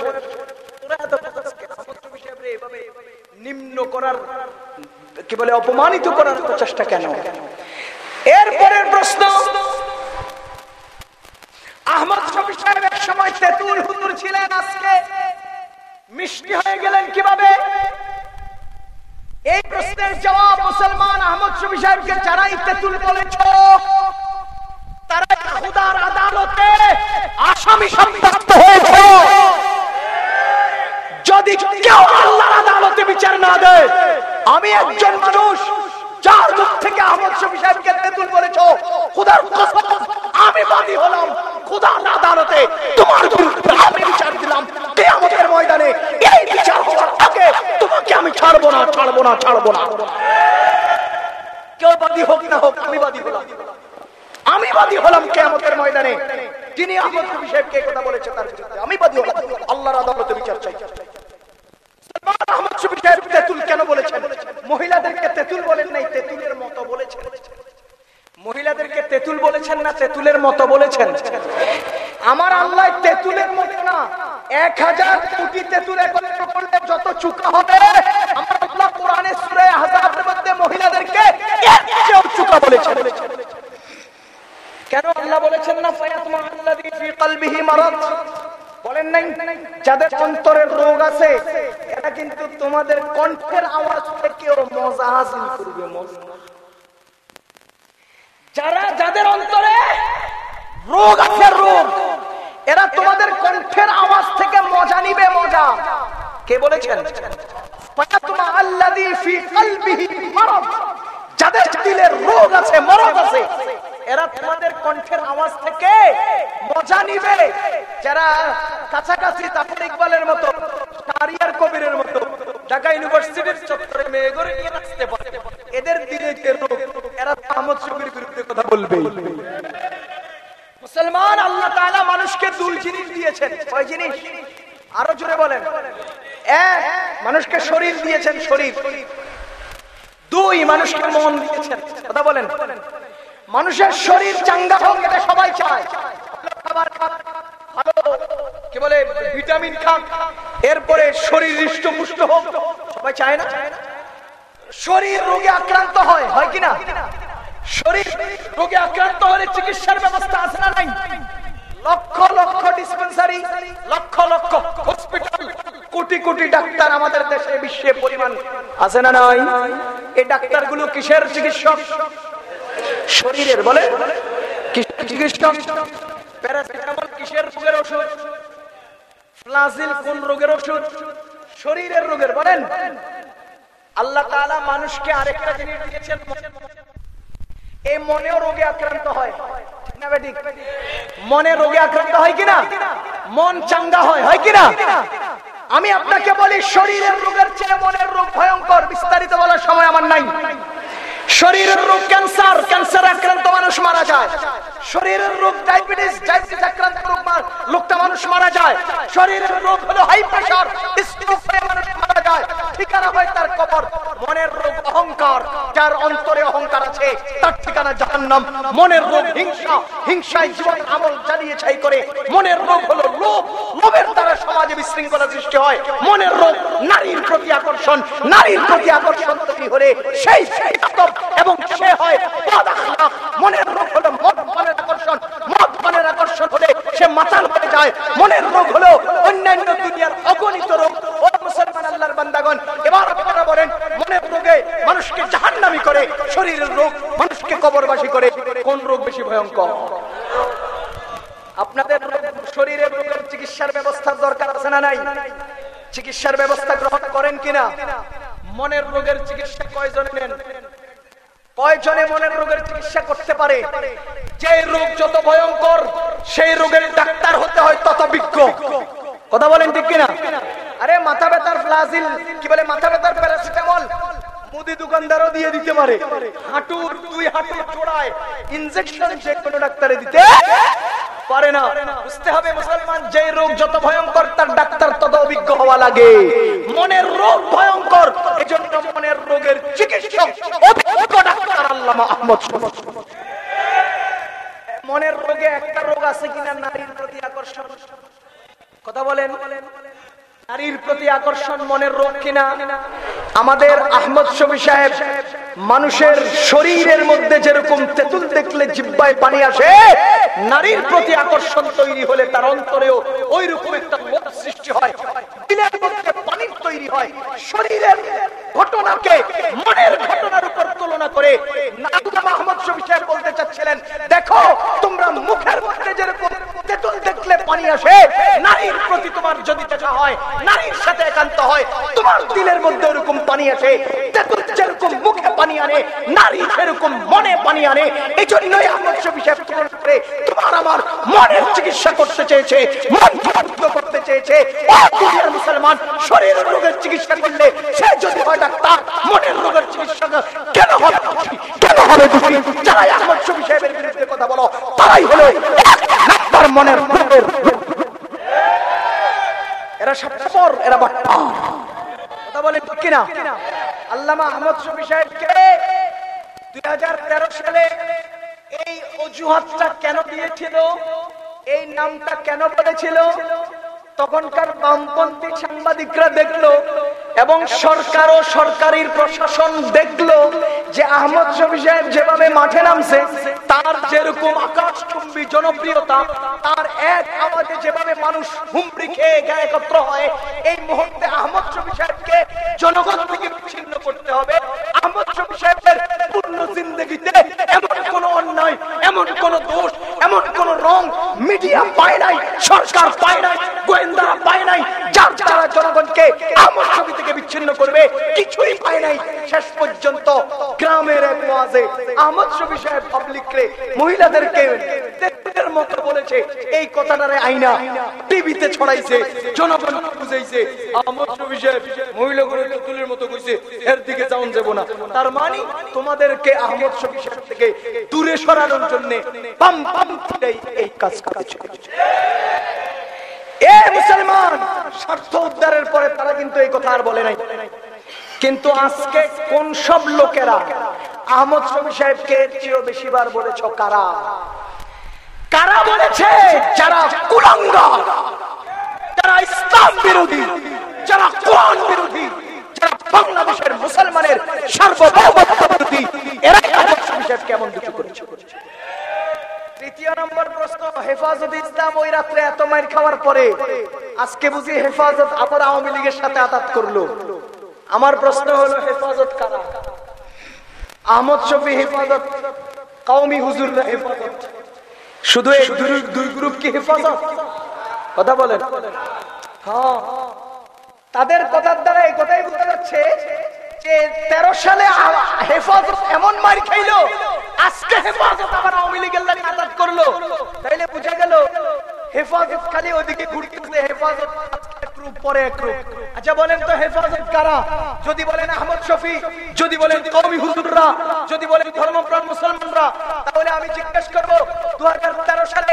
নিম্ন করার, কি বলে, অপমানিত করার প্রচেষ্টা কেন? এরপরের প্রশ্ন, আহমদ শফি সাহেব এক সময় তেতুল হুজুর ছিলেন আজকে। মিষ্টি হয়ে গেলেন কীভাবে? এই প্রশ্নের জবাব মুসলমান আহমদ শফি সাহেবকে যারাই তেতুল বলেছ তারা খুদার আদালতে আসামি সাব্যস্ত হয়েছে। যদি কেউ আল্লাহর আদালতে বিচার না দেয়, আমি একজন মানুষ, যার মুখ থেকে আহমদ শফি সাহেবকে তেতুল বলেছ, খুদার আমি বাদী হলাম। খুদার আদালতে তোমার বিরুদ্ধে আমি বিচার দিলাম। কিয়ামতের ময়দানে এই বিচার হওয়ার আগে তোমাকে আমি ছাড়বো না ছাড়বো না ছাড়বো না। কেউ বাদী হোক না হোক, আমি বাদী হলাম। আমি বাদী হলাম কেয়ামতের ময়দানে। যিনি আহমদ সাহেবকে কথা বলেছে, তার বিরুদ্ধে আমি বাদী হলাম। আল্লাহর আদালতে বিচার চাই। মহিলাদেরকে আমার আল্লাহ তেতুলের মতো না। এক হাজার যত চুকা হবে, আমার কোরআনে সুরে মধ্যে মহিলাদেরকে চুকা বলেছেন। কেন আল্লাহ বলেছেন না বলেন নাই, যাদের অন্তরের রোগ আছে, এরা কিন্তু তোমাদের কণ্ঠের আওয়াজ মজা হাসিল করবে যারা যাদের অন্তরে রোগ আছে, রোগ, এরা তোমাদের কণ্ঠের আওয়াজ থেকে মজা নিবে, মজা। কে বলেছেন? যাদের দিলে রোগ আছে মরদ আছে এরা তোমাদের কণ্ঠের আওয়াজ থেকে মজা নিবে। যারা কাছাকাছি তাফর ইকবালের মতো কারিয়ার কবিরের মতো, ঢাকা ইউনিভার্সিটির চত্বরে মেয়ে করে নিয়ে নাচতে পারে, এদের দিলে যে রোগ এরা আহমদ শফির বিরুদ্ধে কথা বলবে? মুসলমান, আল্লাহ তাআলা মানুষকে দুই জিনিস দিয়েছেন। কয় জিনিস? আরও জোরে বলেন। এক, মানুষকে শরীর দিয়েছেন, শরীর। দুই, মানুষকে মন দিয়েছেন। কথা বলেন। মানুষের শরীর চাঙ্গা হোক, এটা সবাই চায়। কি বলে, ভিটামিন খাক। এরপরে শরীর হৃষ্টপুষ্ট হোক, সবাই চায় না? শরীর রোগে আক্রান্ত হয় হয় কিনা শরীর রোগে আক্রান্ত হলে চিকিৎসার ব্যবস্থা আছে না নাই? Lakh lakh dispensary lakh lakh hospital crore crore doctor আমাদের দেশে, বিশ্বে পরিমাণ আছে না নাই? এই ডাক্তারগুলো কিসের চিকিৎসক? শরীরের বলে? কোন রোগের ওষুধ? শরীরের রোগের, বলেন। আল্লাহ মানুষকে আরেকটা জিনিস দিয়েছেন। এই মনেও রোগে আক্রান্ত হয়? মনে রোগে আক্রান্ত হয় কিনা? মন চাঙ্গা হয় হয় কিনা? আমি আপনাকে বলি, শরীরের রোগের চেয়ে মনের রোগ ভয়ঙ্কর। বিস্তারিত বলার সময় আমার নাই। শরীরের রোগ ক্যান্সার ক্যান্সার আক্রান্ত মানুষ মারা যায়। শরীরের রোগ ডায়াবেটিস ডায়াবেটিস আক্রান্ত লোকটা মানুষ মারা যায়। শরীরের রোগ হলো হাই প্রেসার স্ট্রোক হয়ে মানুষ মারা যায়, ঠিকানা হয় তার কবর। মনের রোগ অহংকার, যার অন্তরে অহংকার আছে, তার ঠিকানা জাহান্নাম। মনের রোগ হিংসা, হিংসায় জীবন আমল চালিয়ে ছাই করে। মনের রোগ হলো লোভ। লোভের দ্বারা সমাজে বিশৃঙ্খলা সৃষ্টি হয়। মনের রোগ নারীর প্রতি আকর্ষণ। নারীর প্রতি আকর্ষণ তৈরি হলে সেই সেই এবং সে হয় মনের রোগ হলো মদ পানের আকর্ষণ। মদ পানের আকর্ষণ হলে সে মাতাল হয়ে যায়। মনের রোগ হলো অন্যান্য দুনিয়ার অগণিত রোগ। ও মুসলমান আল্লাহর বান্দাগণ, এবার আপনারা বলেন মনের রোগে মানুষকে জাহান্নামি করে, শরীরের রোগ মানুষকে কবরবাসী করে, কোন রোগ বেশি ভয়ঙ্কর? আপনাদের শরীরের রোগের চিকিৎসার ব্যবস্থার দরকার আছে না নাই? চিকিৎসার ব্যবস্থা গ্রহণ করেন কিনা? মনের রোগের চিকিৎসা কয়জনে নেন? কয়জনে মনের রোগের চিকিৎসা করতে পারে? যে রোগ যত ভয়ঙ্কর, সেই রোগের ডাক্তার হতে হয় তত বিজ্ঞ। কথা বলেন ঠিক কিনা? আরে মাথা ব্যথার ফ্লাজিল। কি বলে, মাথা ব্যথার প্যারাসিটামল? মুদি দোকানদারও দিয়ে দিতে পারে। হাঁটুর দুই হাঁটুর চোড়ায় ইনজেকশন যে কোনো ডাক্তারে দিতে পারে না। বুঝতে হবে মুসলমান যে রোগ যত ভয়ঙ্কর, তার ডাক্তার তত অভিজ্ঞ হওয়া লাগে। মনের রোগ ভয়ঙ্কর, এজন্য মনের রোগের চিকিৎসক অভিজ্ঞ ডাক্তার আল্লামা আহমদ। মনের রোগে একটা রোগ আছে কিনা নারীর প্রতি আকর্ষণ? কথা বলেন। নারীর প্রতি আকর্ষণ মনের রোগ কিনা? আমাদের আহমদ শফি সাহেব মানুষের শরীরের মধ্যে যেরকম তেঁতুল দেখলে জিব্বায় পানি আসে, নারীর প্রতি আকর্ষণ তৈরি হলে তার অন্তরেও ওই রকম একটা সৃষ্টি হয়। তৈরি হয়। শরীরের ঘটনাকে, মনের ঘটনার উপর তুলনা করে বলতে চাচ্ছিলেন, দেখো, তোমরা মুখের মধ্যে যেরকম তেঁতুল দেখলে পানি আসে, নারীর প্রতি তোমার যদি দেখা হয়, নারীর সাথে একান্ত হয়, তোমার দিলের মধ্যে ওরকম পানি আসে, তেঁতুল যেরকম মুখে পানি আনে, নারী সেরকম মনে পানি আনে এই জন্যই আহমদ তোমার আমার মনের চিকিৎসা করতে চেয়েছে, মন করতে চেয়েছে মুসলমান, শরীরের রোগের চিকিৎসা করলে সে যদি হয় ডাক্তার, মনের রোগের চিকিৎসা কেন হবে কেন হবে দোষী? যারা আহমদ শফি সাহেবের বিরুদ্ধে কথা বলো, তারাই হলো নাম্বার মনের রোগের রোগ। এরা স্বার্থপর এরা বাট্টা কথা বলে ঠিক কিনা? আল্লামা আহমদ শফি সাহেবকে দুই হাজার তেরো সালে এই অজুহাতটা কেন দিয়েছিল? এই নামটা কেন বলেছিল? তখনকার বামপন্থী সাংবাদিকরা দেখল এবং সরকার ও সরকারি প্রশাসন দেখল যে আহমদ শফি সাহেব যেভাবে মাঠে নামছে, তার যেরকম আকাশচুম্বী জনপ্রিয়তা, তার এক আওয়াজে যেভাবে মানুষ হুমড়ি খেয়ে গায়ে একত্র হয়, এই মুহূর্তে আহমদ শফি সাহেবকে জনগণ থেকে বিচ্ছিন্ন করতে হবে। আহমদ শফি সাহেবের পূর্ণ জিন্দগি টিভিতে এমন কোন অন্যায়, এমন কোন দোষ মিডিয়া পায় নাই, সরকার পায় নাই, গোয়েন্দারা পায় নাই, যার যারা জনগণকে আমার ছবি থেকে বিচ্ছিন্ন করবে, কিছুই পায় নাই। শেষ পর্যন্ত গ্রামের এক ওয়াজে আহমদ শফি সাহেব পাবলিকরে মহিলাদেরকে মতো তুলের মতো কইছে, এর দিকে যাওন যাব না। তার মানে তোমাদেরকে আহমদ শফি সাহেব দূরে সরানোর জন্য এই কাজ করেছে। এ মুসলমান, স্বার্থ উদ্ধারের পরে তারা কিন্তু এই কথা আর বলে নাই। কিন্তু আজকে কোন সব লোকেরা, আহমদ শফি সাহেবকে চেয়েও বেশিবার বলেছ কারা? কারা বলেছে? যারা কুলাঙ্গ যারা ইসলাম বিরোধী, যারা কোরআন বিরোধী বাংলাদেশের মুসলমানের সার্বভৌমত্ব বিরোধী এরাই শফি কেমন কিছু করেছে? আমার প্রশ্ন হলো, হেফাজত আহমদ শফি হেফাজত হেফাজত? শুধু দুই গ্রুপ কি হেফাজত? কথা বলেন। হ্যাঁ। তাদের কথার দ্বারা এই কথাই বোঝা যাচ্ছে যে তেরো সালে হেফাজত এমন মার খাইলো, আজকে হেফাজত আবার আওয়ামী লীগের লাগে আজাদ করল। তাইলে বুঝা গেল, হেফাজত খালি ওদিকে ঘুরতেছে, হেফাজত রূপ পরে এক রূপ আচ্ছা বলেন তো হেফাজত কারা? যদি বলেন আহমদ শফি, যদি বলেন কওমি হুজুররা, যদি বলেন ধর্মপ্রাণ মুসলমানরা, তাহলে আমি জিজ্ঞেস করব দু সালে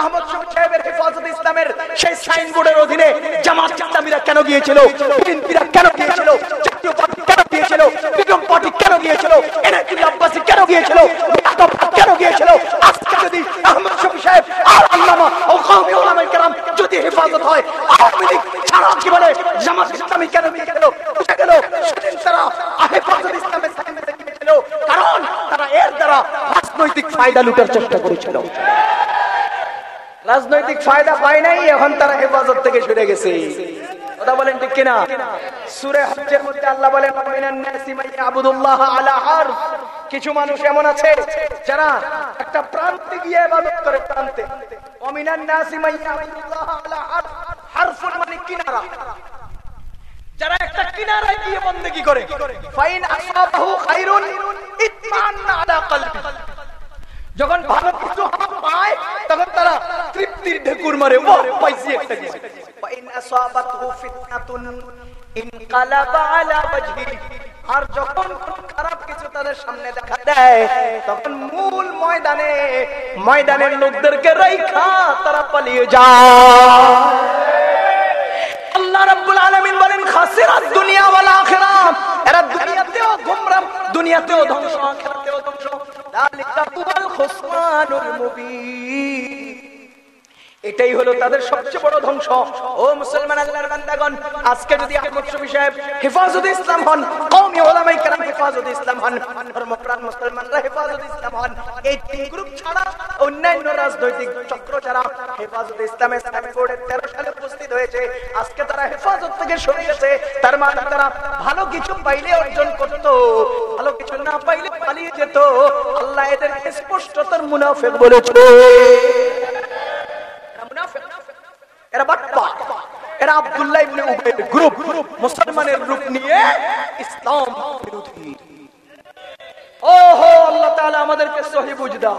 আহমদ শফি সাহেবের হেফাজত ইসলামের সেই সাইনবোর্ডের অধীনে জামাত ইসলামীরা কেন গিয়েছিল? বিএনপিরা কেন গিয়েছিল? জাতীয় পার্টি কেন গিয়েছিল? বিক্রম পার্টি কেন গিয়েছিল? এনআইটি আব্বাসী কেন গিয়েছিল? কেন গিয়েছিল? আজকে যদি আহমদ শফি সাহেব আর আল্লামা ও কওমি ওলামায়ে কেরাম যদি হেফাজত হয়, আওয়ামী লীগ রাজনৈতিক ফায়দা পায় নাই, এখন তারা হেফাজত থেকে সরে গেছে। কথা বলেন ঠিক কিনা? সুরে মধ্যে আল্লাহ বলেন হারফ কিছু মানুষ এমন আছে, যারা একটা প্রান্তে গিয়ে করে প্রান্তে। ওমিনান নাসি ইয়াবুদুল্লাহ আলা হারফুন মানে কিনারা। যারা একটা কিনারায় গিয়ে বন্দেগি করে, ফাইন আসাবাহু খাইরুন ইতমান্না আলা কলবি। যখন ভালো কিছু পায়, তখন তারা তৃপ্তির ঢেকুর মারে ও পাইছি একটা কিছু। ফাইন আসাবাতহু ফিতনাতুন ইনকালাবা আলা ওয়াজহি আর যখন খারাপ কিছু তাদের সামনে দেখা দেয়, তখন মূল ময়দানে ময়দানের লোকদেরকে রাইখা তারা পালিয়ে যায়। আল্লাহ রাব্বুল আলামিন বলেন, খাসিরাত দুনিয়া ওয়াল আখিরাত। এরা দুনিয়াতেও গোমরাম দুনিয়াতেও ধ্বংস, আখিরাতেও ধ্বংস। যালিকা হুয়াল খুসরানুল মুবিন। এটাই হলো তাদের সবচেয়ে বড় ধ্বংস। ও মুসলমান আল্লাহর বান্দাগণ, আজকে যদি আহমদ শফি সাহেব হেফাজত ইসলাম হন, কওমি ওলামাই কেরাম হেফাজত ইসলাম হন, ধর্মপ্রাণ মুসলমানরা হেফাজত ইসলাম হন, এই তিন গ্রুপ ছাড়া অন্যান্য রাজনৈতিক চক্র ছাড়া হেফাজত ইসলামে স্ট্যানফোর্ডে তেরো সালে উপস্থিত হয়েছে, আজকে তারা হেফাজত থেকে সরে গেছে তার মানে তারা ভালো কিছু পাইলে অর্জন করত, ভালো কিছু না পাইলে পালিয়ে যেত। আল্লাহ এদেরকে স্পষ্টতর মুনাফেক বলেছে। এরা বাটপা এরা আব্দুল্লাহ ইবনে উবাইর গ্রুপ, মুসলমানের রূপ নিয়ে ইসলাম বিরোধী। ও হো আল্লাহ তাআলা আমাদেরকে সহি বুঝ দাও।